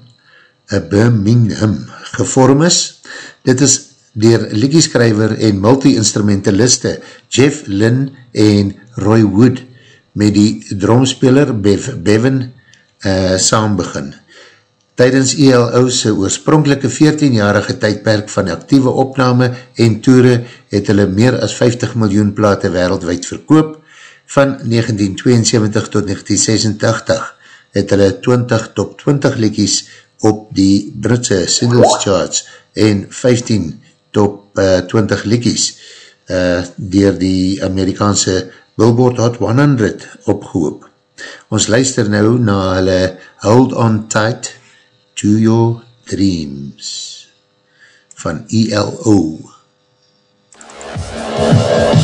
uh, Birmingham gevorm is. Dit is dier liedjeskrijver en multi-instrumentaliste Jeff Lynn en Roy Wood met die dromspeler Bev, Bevan uh, saam begin. Tijdens ELO sy oorspronkelike 14-jarige tydperk van actieve opname en toere het hulle meer as 50 miljoen plate wereldwijd verkoop. Van 1972 tot 1986 het hulle 20 top 20 liedjies op die Britse singles charts en 15 top uh, 20 liedjies uh, dier die Amerikaanse Billboard Hot 100 opgehoop. Ons luister nou na hulle Hold On Tight to Your Dreams van ELO. Hold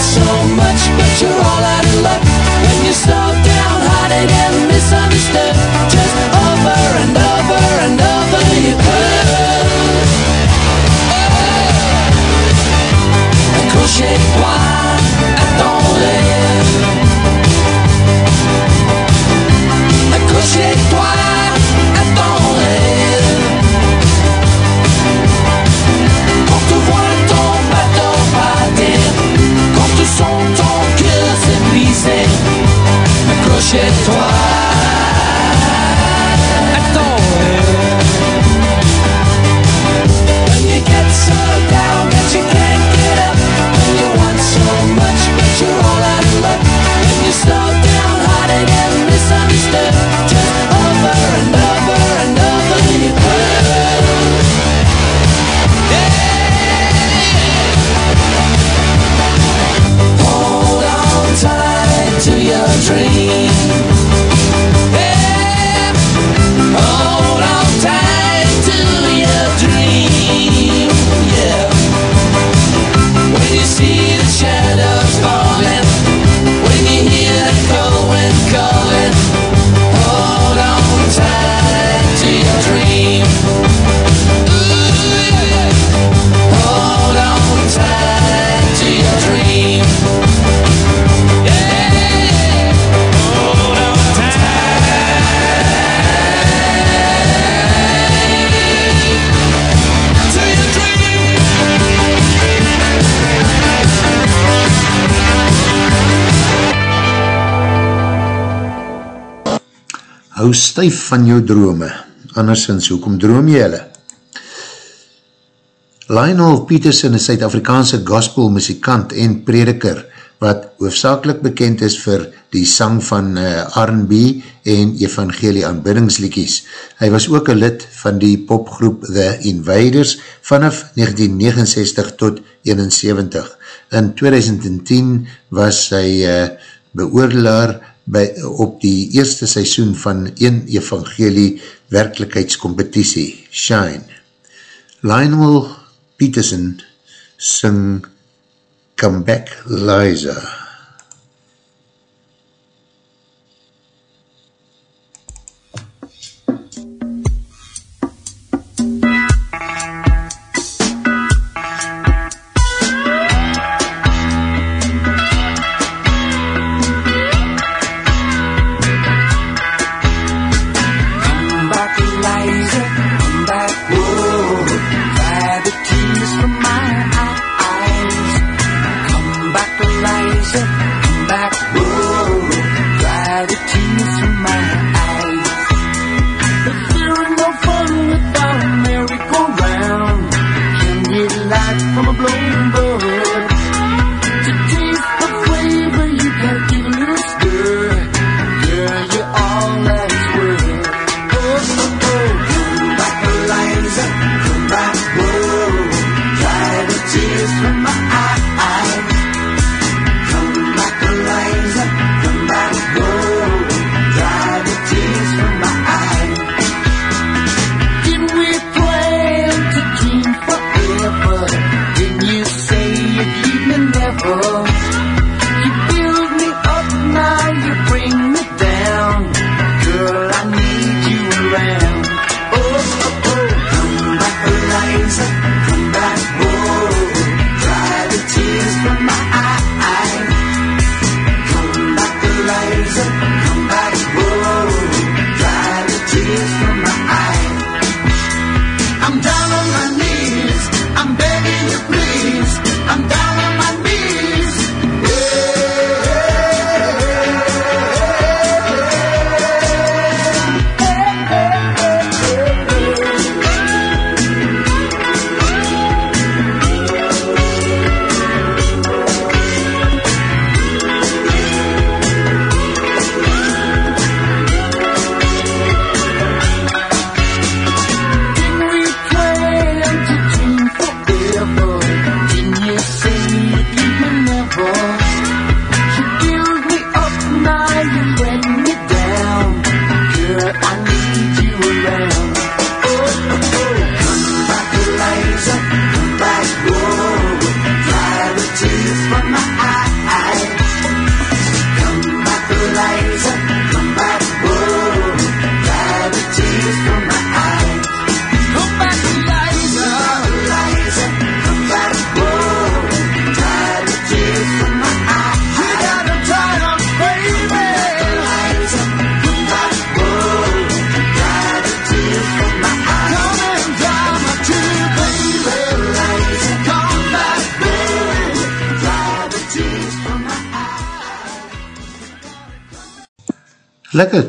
so much but you're hou stuif van jou drome, andersins, hoekom droom jy hulle? Lionel Peterson is Suid-Afrikaanse gospel muzikant en prediker, wat hoofdzakelik bekend is vir die sang van uh, R&B en evangelie aanbiddingsliekies. Hy was ook een lid van die popgroep The Invaders vanaf 1969 tot 71. In 2010 was hy uh, beoordelaar by, op die eerste seisoen van een evangelie werkelijkheidscompetitie, Shine. Lionel Peterson sing Come Back Liza.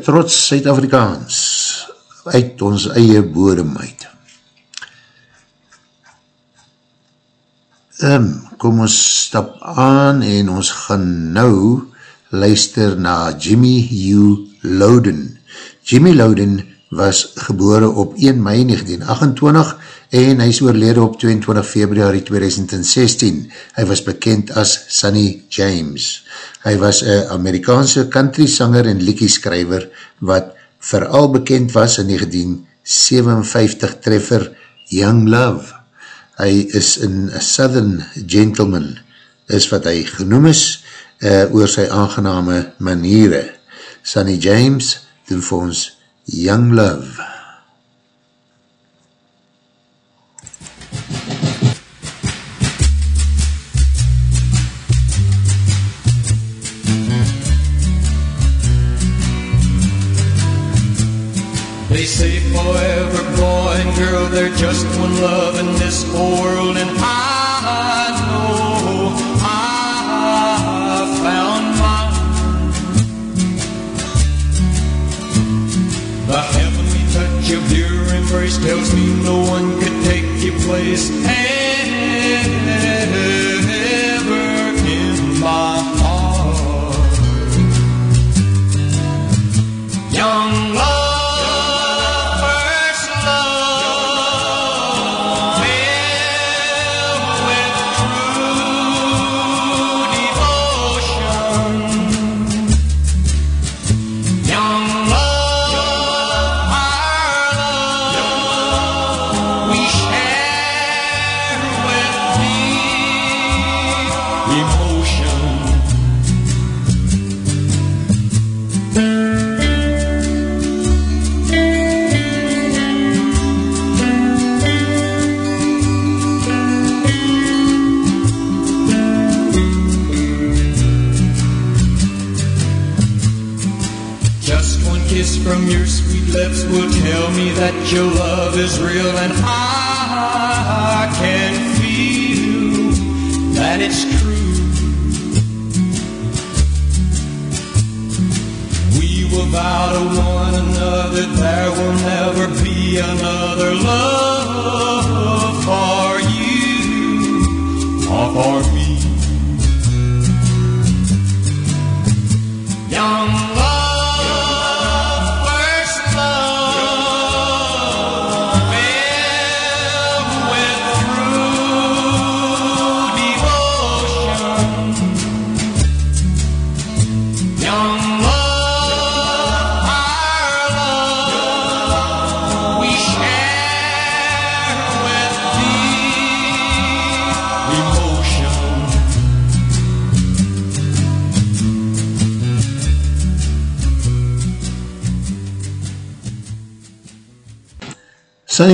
Trots Suid-Afrikaans uit ons eie bodem uit. Um, kom ons stap aan en ons gaan nou luister na Jimmy U. Loudon. Jimmy Loudon was gebore op 1 mei 1928 en hy is oorlede op 22 februari 2016. Hy was bekend as Sonny James. Hy was een Amerikaanse country sanger en liekieskrijver wat vooral bekend was in 1957 treffer Young Love. Hy is een Southern Gentleman, is wat hy genoem is, uh, oor sy aangename maniere. Sonny James doen vir ons Young Love. There's just one love in this whole world, and I know I found mine. The heavenly touch of your embrace tells me no one could take your place.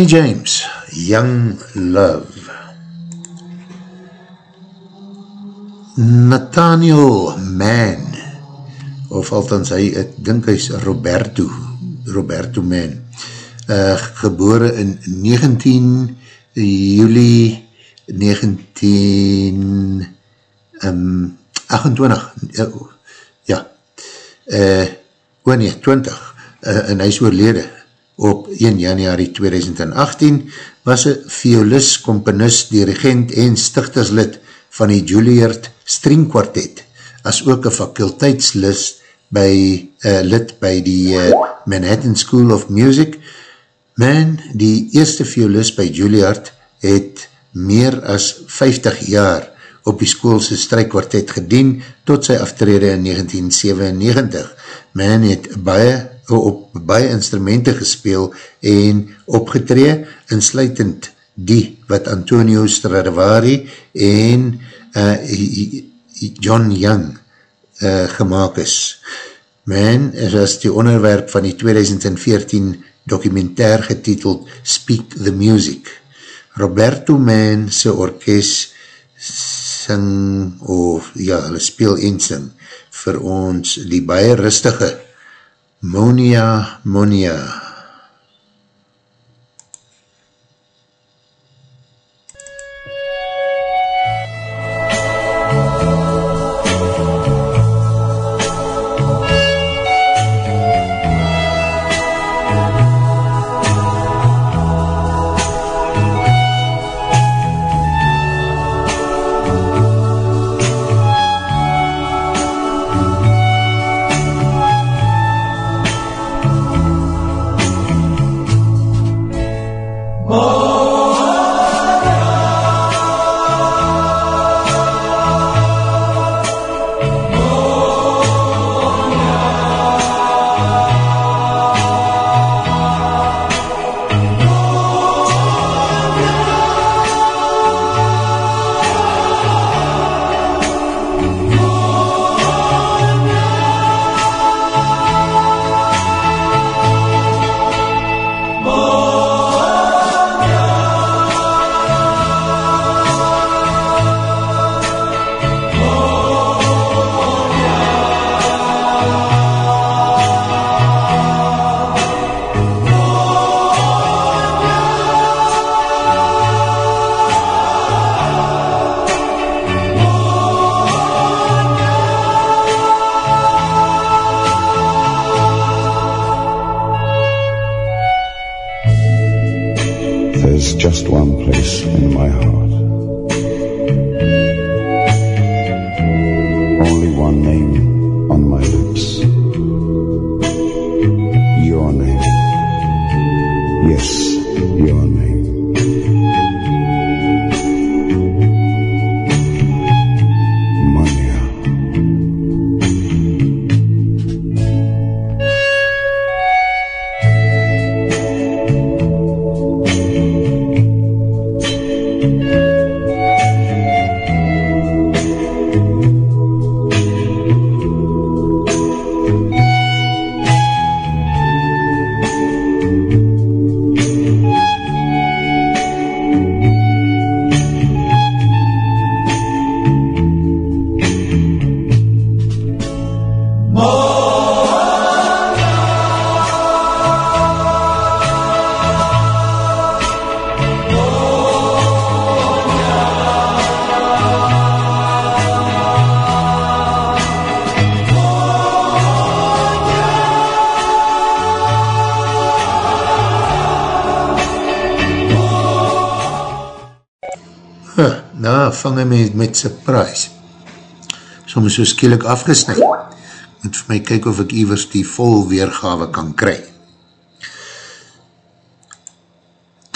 James, Young Love. Nathaniel Mann, of althans hy, ek dink hy is Roberto, Roberto Mann, uh, gebore in 19 juli 1928, um, 28, uh, ja, uh, o nee, 20, uh, en hy is oorlede op 1 januari 2018, was een violist, componist, dirigent en stichterslid van die Juilliard String Quartet, as ook een fakulteitslid by, uh, lid by die uh, Manhattan School of Music. Man, die eerste violist by Juilliard, het meer as 50 jaar op die schoolse strijkkwartet gedien tot sy aftrede in 1997. Man het baie op baie instrumenten gespeel en opgetree, insluitend die wat Antonio Stradivari en uh, John Young uh, gemaakt is. Man is die onderwerp van die 2014 documentair getiteld Speak the Music. Roberto Man sy orkest sing, of ja, hulle speel en sing vir ons die baie rustige Monia Monia. Hy met, met surprise. Soms so skielik afgesnui. Moet vir my kyk of ek iwers die vol weergawe kan kry.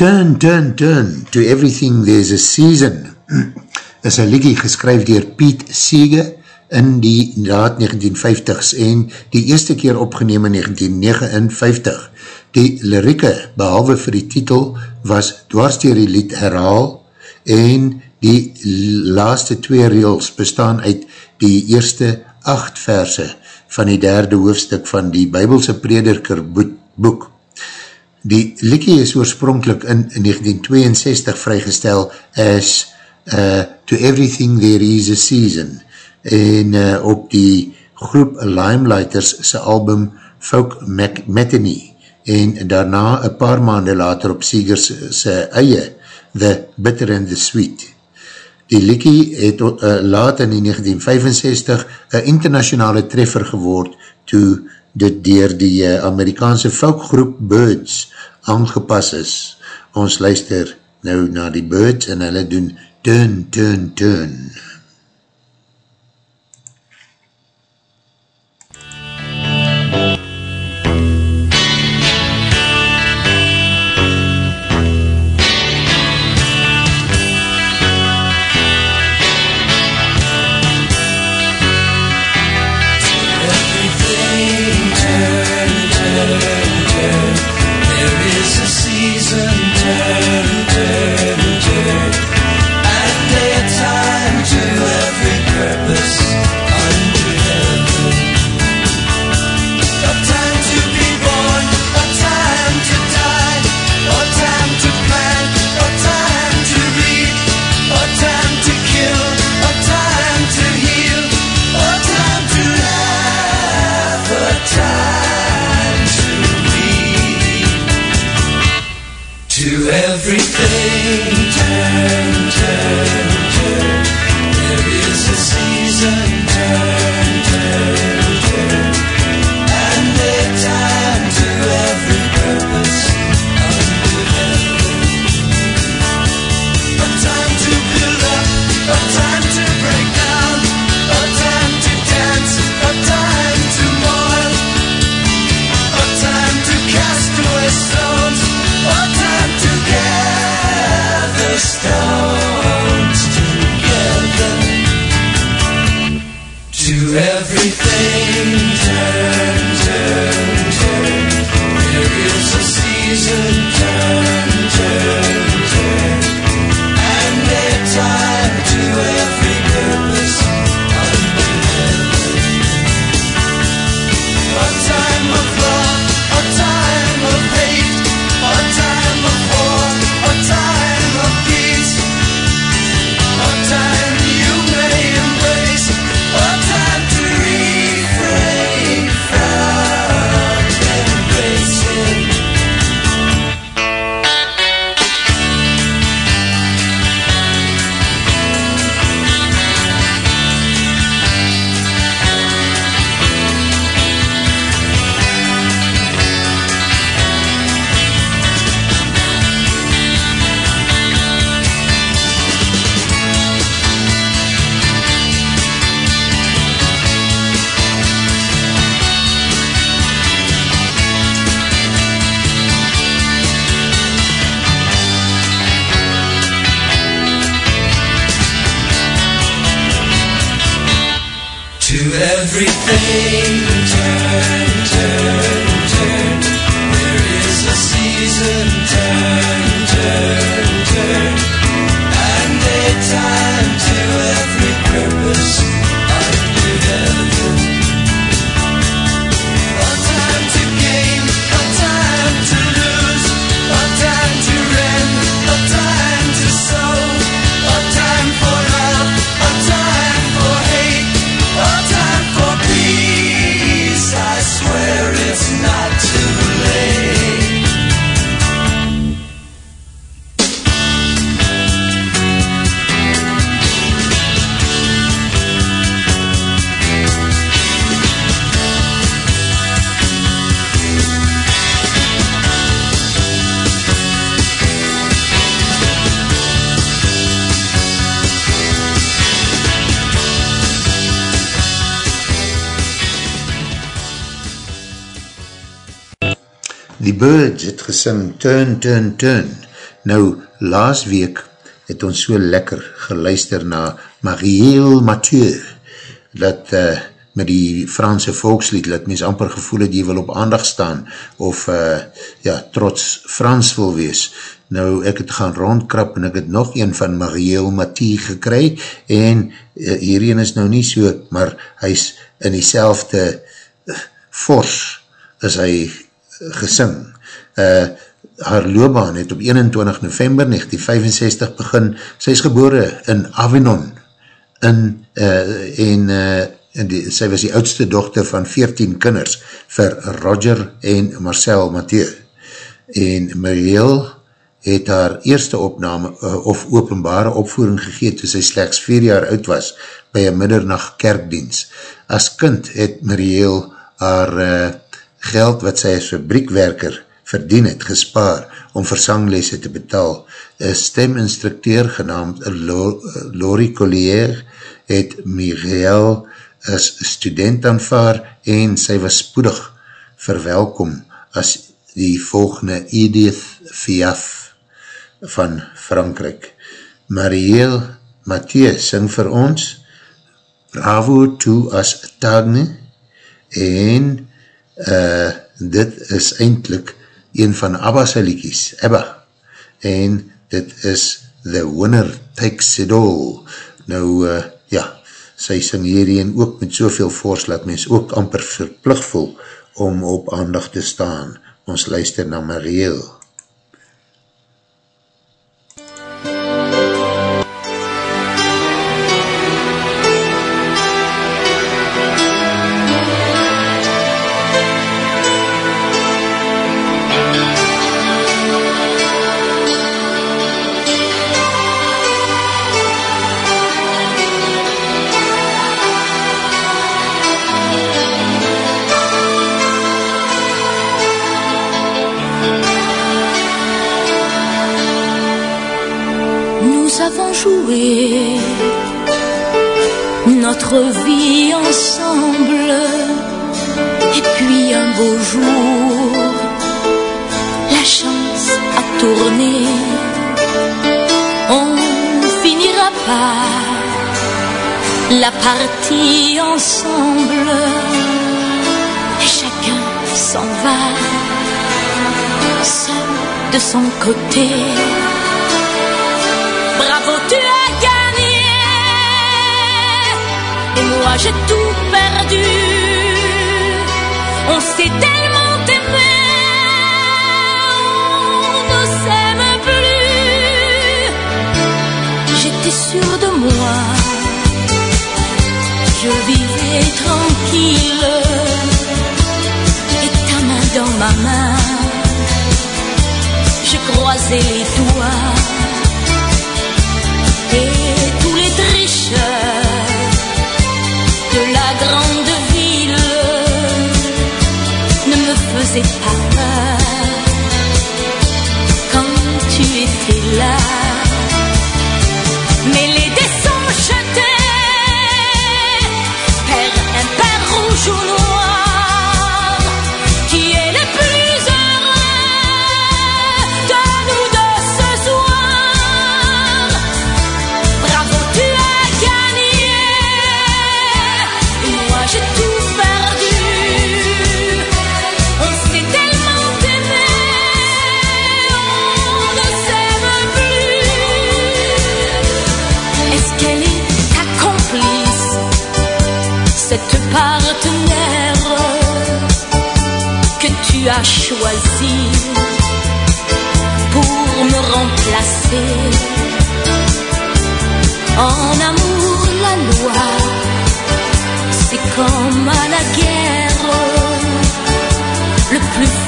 Turn, turn, turn, to everything there's a season, is een liekie geskryf dier Piet Siege in die laat 1950s en die eerste keer opgeneem in 1959. Die lirieke, behalwe vir die titel, was dwars dier die lied herhaal en die laaste twee reels bestaan uit die eerste acht verse van die derde hoofdstuk van die Bybelse Prediker boek. Die liekie is oorspronkelijk in 1962 vrygestel as uh, To Everything There Is a Season en uh, op die groep Limelighters sy album Folk Matinee en daarna een paar maande later op Seegers sy eie The Bitter and the Sweet. Die liekie het uh, laat in die 1965 een internationale treffer geword toe dit dier die uh, Amerikaanse folkgroep Birds aangepas is. Ons luister nou na die Birds en hulle doen Turn, Turn, Turn. Everything gesing Turn, Turn, Turn. Nou, laas week het ons so lekker geluister na Marielle Mathieu, dat uh, met die Franse volkslied, dat mens amper gevoel het, jy wil op aandag staan, of uh, ja, trots Frans wil wees. Nou, ek het gaan rondkrap en ek het nog een van Marielle Mathieu gekry, en uh, hierheen is nou nie so, maar hy is in die selfde uh, fors, is hy gesing. Uh, haar loopbaan het op 21 november 1965 begin. Sy is gebore in Avinon in, uh, en, uh, en die, sy was die oudste dochter van 14 kinders vir Roger en Marcel Mathieu. En Marielle het haar eerste opname uh, of openbare opvoering gegeet toe sy slechts 4 jaar oud was by een middernacht kerkdienst. As kind het Marielle haar uh, geld wat sy as fabriekwerker verdien het gespaar om vir sanglese te betaal. Een steminstructeur genaamd Laurie Collier het Miguel as student aanvaar en sy was spoedig verwelkom as die volgende Edith Fiaf van Frankrijk. Marielle Mathieu sing vir ons Bravo to as Tagne en uh, dit is eindelijk een van Abba's liekies, Abba, en dit is The Winner Takes It All. Nou, uh, ja, sy sing hierheen ook met soveel fors, laat mens ook amper verplicht voel om op aandacht te staan. Ons luister na Marielle. Notre vie ensemble. Et puis un beau jour, la chance a tourné. On finira par la partie ensemble. Et chacun s'en va, seul de son côté. Moi j'ai tout perdu. On s'est tellement aimé. On ne s'aime plus. J'étais sûre de moi. Je vivais tranquille. Et ta main dans ma main. Je croisais les doigts. Et tous les tricheurs faisaient pas peur quand tu étais là.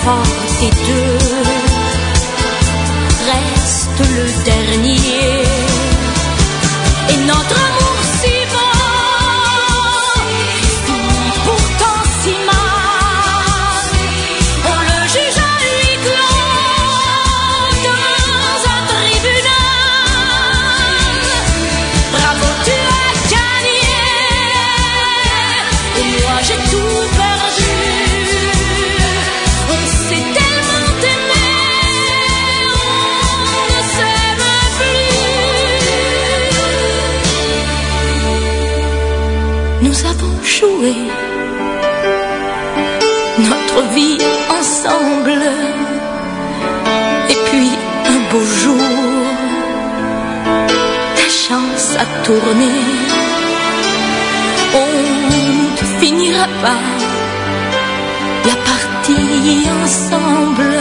forte et deux. Reste le dernier On ne finira pas la partie ensemble.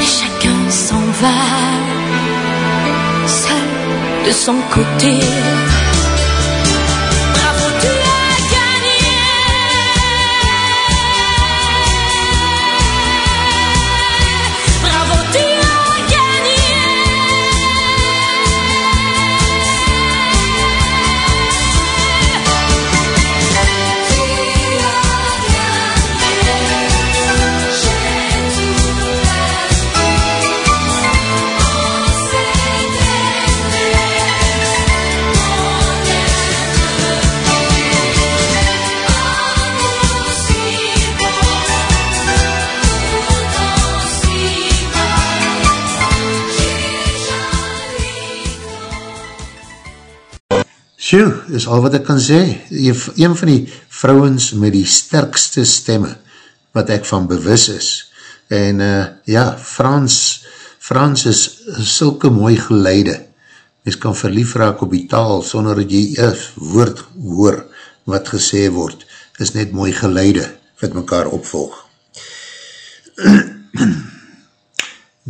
Chacun s'en va, seul de son côté. Sjoe, is al wat ek kan sê. Een van die vrouwens met die sterkste stemme, wat ek van bewus is. En uh, ja, Frans, Frans is sulke mooi geleide. Mens kan verlief raak op die taal, sonder dat jy een woord hoor wat gesê word. Is net mooi geleide, wat mekaar opvolg.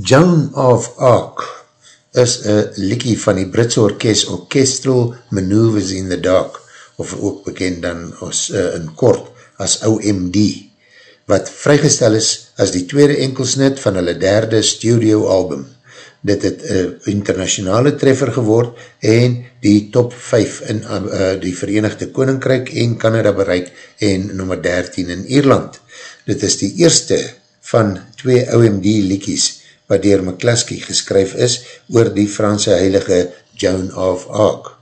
Joan of Arc is een liekie van die Britse orkest Orchestral Maneuvers in the Dark, of ook bekend dan as, uh, in kort as OMD, wat vrygestel is as die tweede enkelsnit van hulle derde studio album. Dit het een internationale treffer geword en die top 5 in uh, die Verenigde Koninkryk en Canada bereik en nummer 13 in Ierland. Dit is die eerste van twee OMD liekies wat dier McCluskey geskryf is oor die Franse heilige Joan of Arc.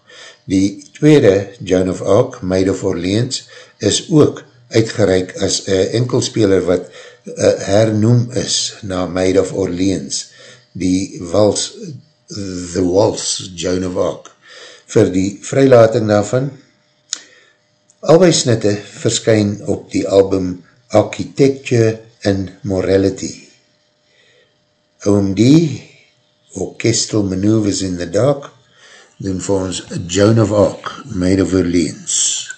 Die tweede Joan of Arc, Maid of Orleans, is ook uitgereik as een enkelspeler wat uh, hernoem is na Maid of Orleans, die wals, The Waltz, Joan of Arc. Vir die vrylating daarvan, albei snitte verskyn op die album Architecture and Morality. OMD, Orchestral Maneuvers in the Dark, doen vir ons Joan of Arc, Maid of Orleans.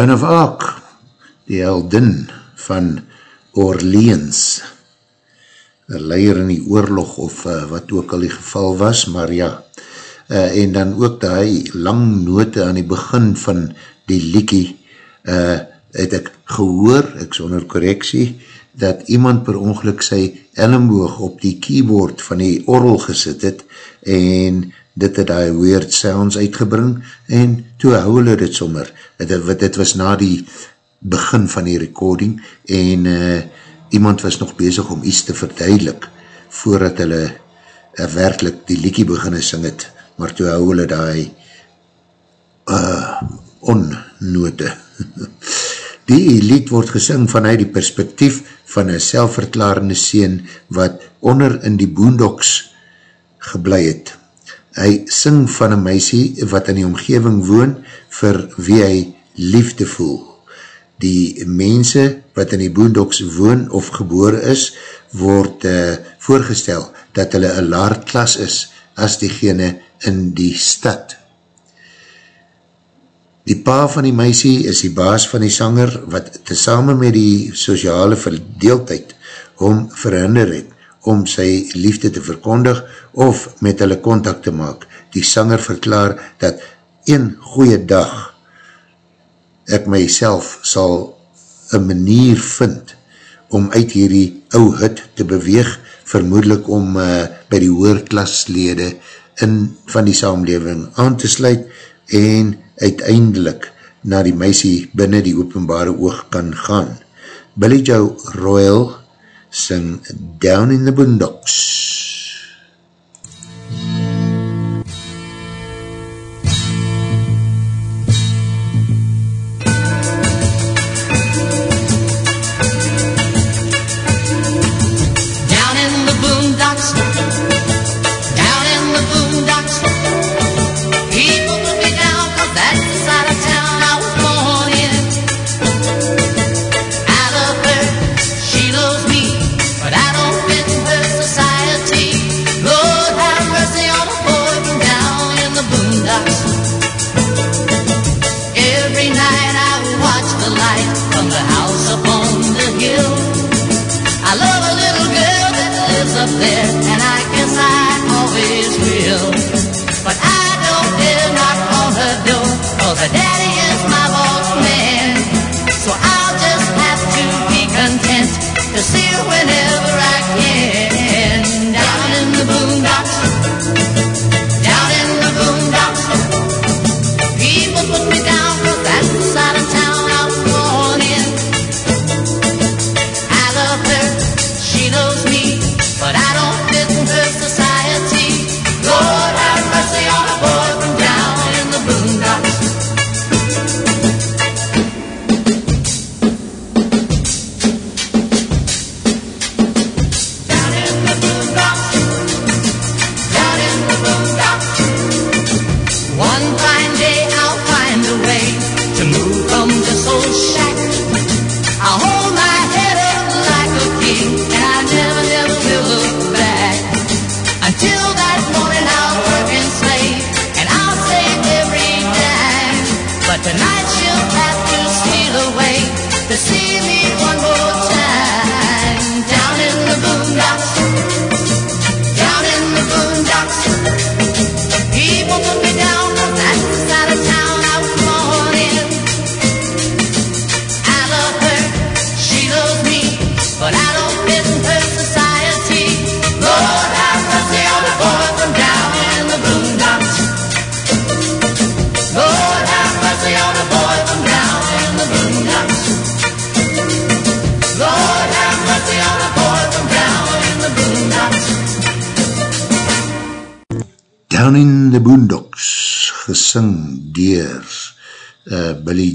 Joan of Arc, die heldin van Orleans, een leier in die oorlog of uh, wat ook al die geval was, maar ja, uh, en dan ook die lang note aan die begin van die liekie, uh, het ek gehoor, ek sonder correctie, dat iemand per ongeluk sy elleboog op die keyboard van die orrel gesit het en dit het die weird sounds uitgebring en toe hou hulle dit sommer. Dit, dit was na die begin van die recording en uh, iemand was nog bezig om iets te verduidelik voordat hulle uh, werkelijk die liekie beginne sing het, maar toe hou hulle die uh, onnote. Die lied word gesing vanuit die perspektief van een selfverklarende sien wat onder in die boondocks geblei het. Hy sing van een meisie wat in die omgeving woon vir wie hy liefde voel. Die mense wat in die boondocks woon of geboor is, word uh, voorgestel dat hulle een laar klas is as diegene in die stad. Die pa van die meisie is die baas van die sanger wat tezamen met die sociale verdeeldheid om verhinder het om sy liefde te verkondig of met hulle contact te maak. Die sanger verklaar dat een goeie dag ek myself sal een manier vind om uit hierdie ou hut te beweeg, vermoedelijk om uh, by die hoorklaslede in van die saamleving aan te sluit en uiteindelik na die meisie binnen die openbare oog kan gaan. Billy Joe Royal sing Down in the Boondocks.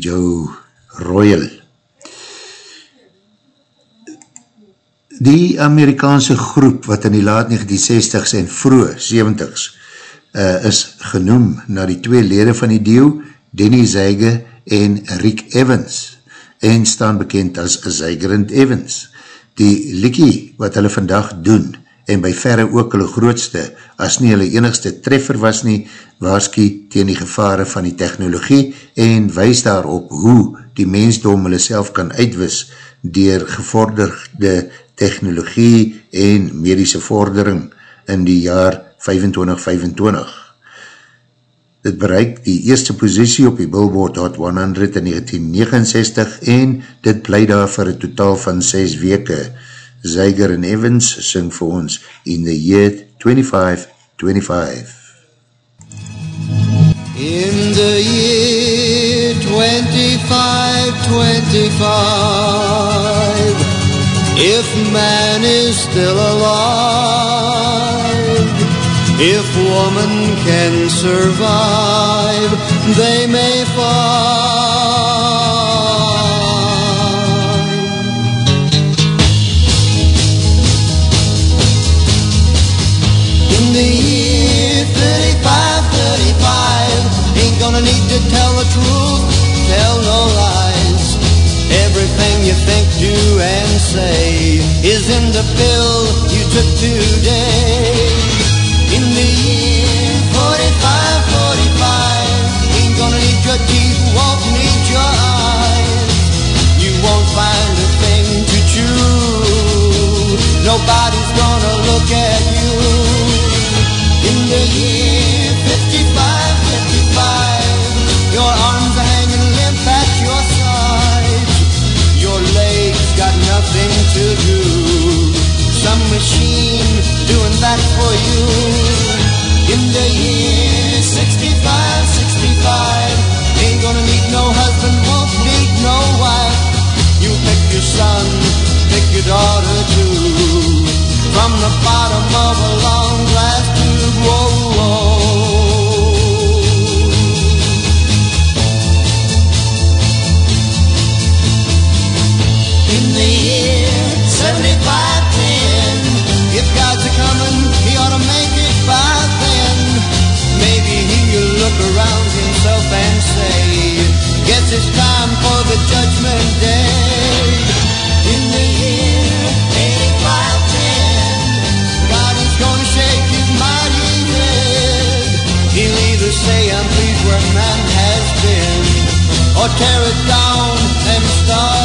Joe Royal. Die Amerikaanse groep wat in die laat 1960s en vroeg 70s uh, is genoem na die twee lede van die deel, Denny Zyge en Rick Evans, en staan bekend as Zyger and Evans. Die likkie wat hulle vandag doen, en by verre ook hulle grootste, as nie hulle enigste treffer was nie, waarskie teen die gevare van die technologie en wys daarop hoe die mensdom hulle self kan uitwis dier gevorderde technologie en medische vordering in die jaar 2525. Dit bereik die eerste positie op die Billboard Hot 100 in 1969 en dit bly daar vir een totaal van 6 weke. Zyger en Evans sing vir ons in the year 2525. In the year 2525, if man is still alive, if woman can survive, they may find. Truth, tell no lies. Everything you think, do, and say is in the pill you took today. In the year 4545, ain't gonna need your teeth, won't need your eyes. You won't find a thing to chew. Nobody's gonna look at you. In the year doing for you. In the year 6565, ain't gonna need no husband, won't need no wife. You pick your son, pick your daughter too. From the bottom of a long it's time for the judgment day. In the year 8510, God is gonna shake his mighty head. He'll either say, I'm pleased where man has been, or tear it down and start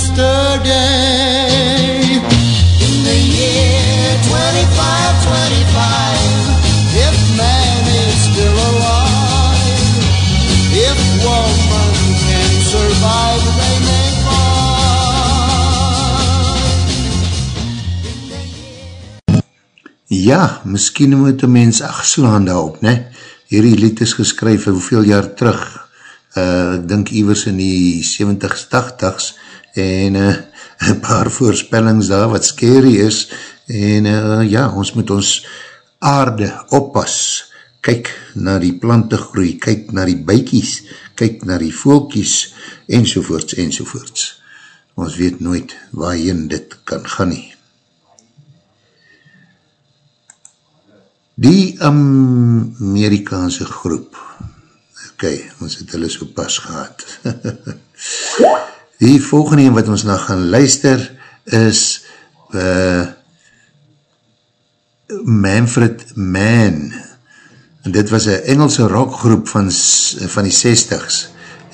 yesterday. In the year 2525, if man is still alive, if woman can survive, they may Ja, miskien moet een mens achtslaan daarop, ne? Hierdie lied is geskryf hoeveel jaar terug, uh, ek dink iwers in die 70s, 80s, en uh, een paar voorspellings daar wat scary is, en uh, ja, ons moet ons aarde oppas, kyk na die plante groei, kyk na die bykies, kyk na die voelkies, enzovoorts, enzovoorts. Ons weet nooit waarheen dit kan gaan nie. Die Amerikaanse groep, ok, ons het hulle so pas gehad. Die volgende een wat ons nou gaan luister is uh, Manfred Mann. En dit was een Engelse rockgroep van, van die 60s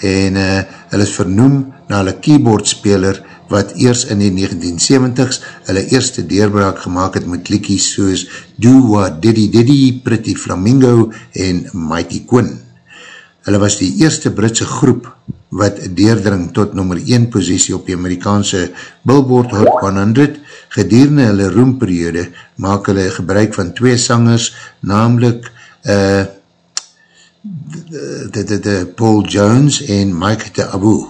en uh, hulle is vernoem na hulle keyboardspeler wat eers in die 1970s hulle eerste deurbraak gemaakt het met liekies soos Do What Diddy Diddy, Pretty Flamingo en Mighty Quinn. Hulle was die eerste Britse groep wat deurdring tot nummer 1 positie op die Amerikaanse Billboard Hot 100. Gedurende hulle roemperiode maak hulle gebruik van twee sangers, namelijk uh, de, de, de Paul Jones en Mike de Abu.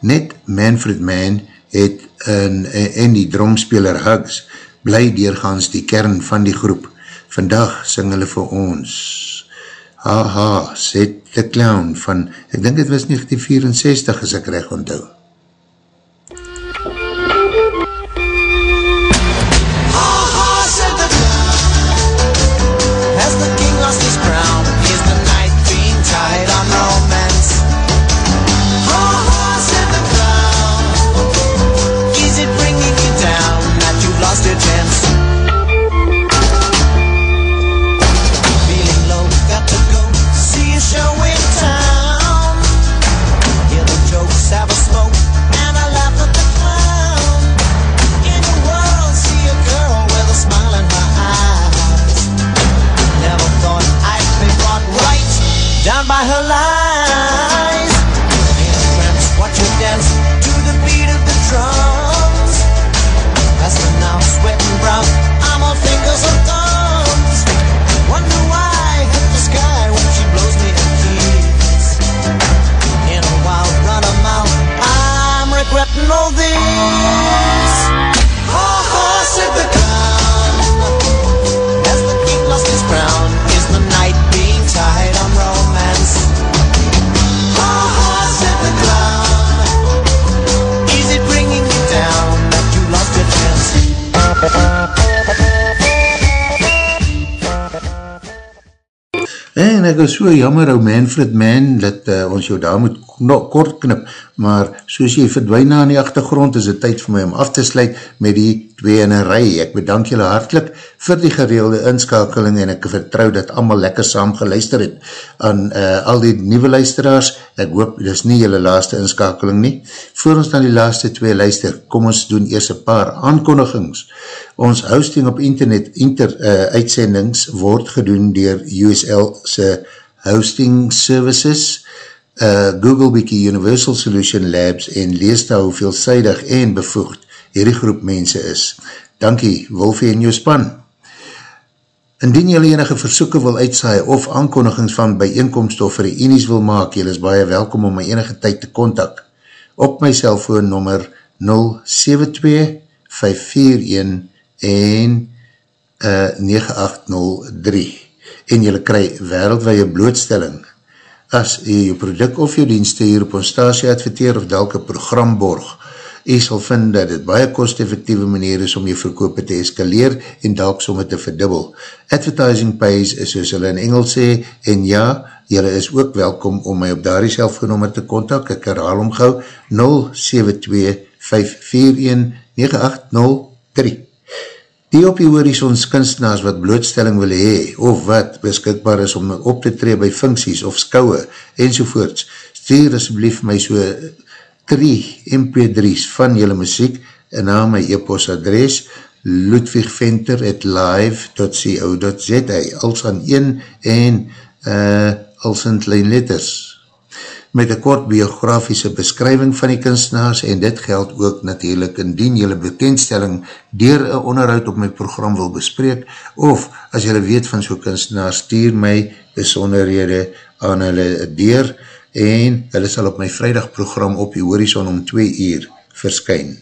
Net Manfred Mann het en, en die dromspeler Hugs bly deurgaans die kern van die groep. Vandag sing hulle vir ons Haha, Set the Clown van, ek dink het was 1964 as ek recht onthou. Ek is so jammer, ou Manfred Mann, dat uh, ons jou daar moet kno- kort knip, maar soos jy verdwijn na in die achtergrond, is het tyd vir my om af te sluit met die twee in een rij. Ek bedank julle hartlik vir die gereelde inskakeling en ek vertrou dat allemaal lekker saam geluister het aan uh, al die nieuwe luisteraars. Ek hoop, dit is nie julle laaste inskakeling nie. Voor ons dan die laaste twee luister, kom ons doen eers een paar aankondigings. Ons hosting op internet inter uh, uitsendings word gedoen dier USL se hosting services, uh, Google Wiki Universal Solution Labs en lees daar hoe veelzijdig en bevoegd hierdie groep mense is. Dankie, Wolfie en jou span. Indien jylle enige versoeken wil uitsaai of aankondigings van bijeenkomst of reenies wil maak, jylle is baie welkom om my enige tyd te kontak. Op my cellfoonnummer 072 541 en uh, 9803 en jylle kry wereldwee blootstelling as jy jou product of jou dienste hier op ons stasie adverteer of dalke program borg Jy sal vind dat dit baie kost-effectieve manier is om jy verkoop te eskaleer en dalk somme te verdubbel. Advertising pays is soos hulle in Engels sê, en ja, jylle is ook welkom om my op daar die selfgenummer te kontak, ek herhaal om gauw, 072-541-9803. Die op die hoorizons kunstenaars wat blootstelling wil hee, of wat beskikbaar is om op te tree by funksies of skouwe, enzovoorts, stuur asblief my so 3 mp3's van jylle muziek en na my e-post adres ludwigventer at live.co.za als aan 1 en uh, als in klein letters met een kort biografiese beskrywing van die kunstenaars en dit geld ook natuurlijk indien jylle bekendstelling dier een onderhoud op my program wil bespreek of as jylle weet van so'n kunstenaars stuur my besonderhede aan hulle dier en hulle sal op my vrijdag program op die horizon om 2 uur verskyn.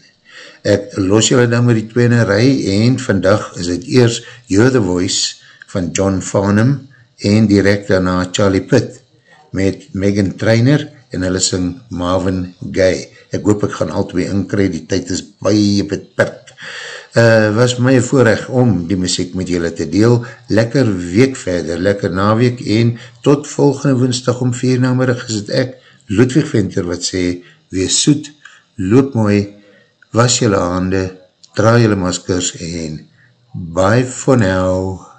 Ek los jylle dan met die tweede rij en vandag is het eers You're the Voice van John Farnham en direct daarna Charlie Pitt met Megan Trainer en hulle sing Marvin Gaye. Ek hoop ek gaan al twee inkry, die tyd is baie beperkt. Uh, was my voorrecht om die muziek met julle te deel. Lekker week verder, lekker naweek en tot volgende woensdag om vier namerig is het ek, Ludwig Venter, wat sê, wees soet, loop mooi, was julle hande, draai julle maskers en bye for now.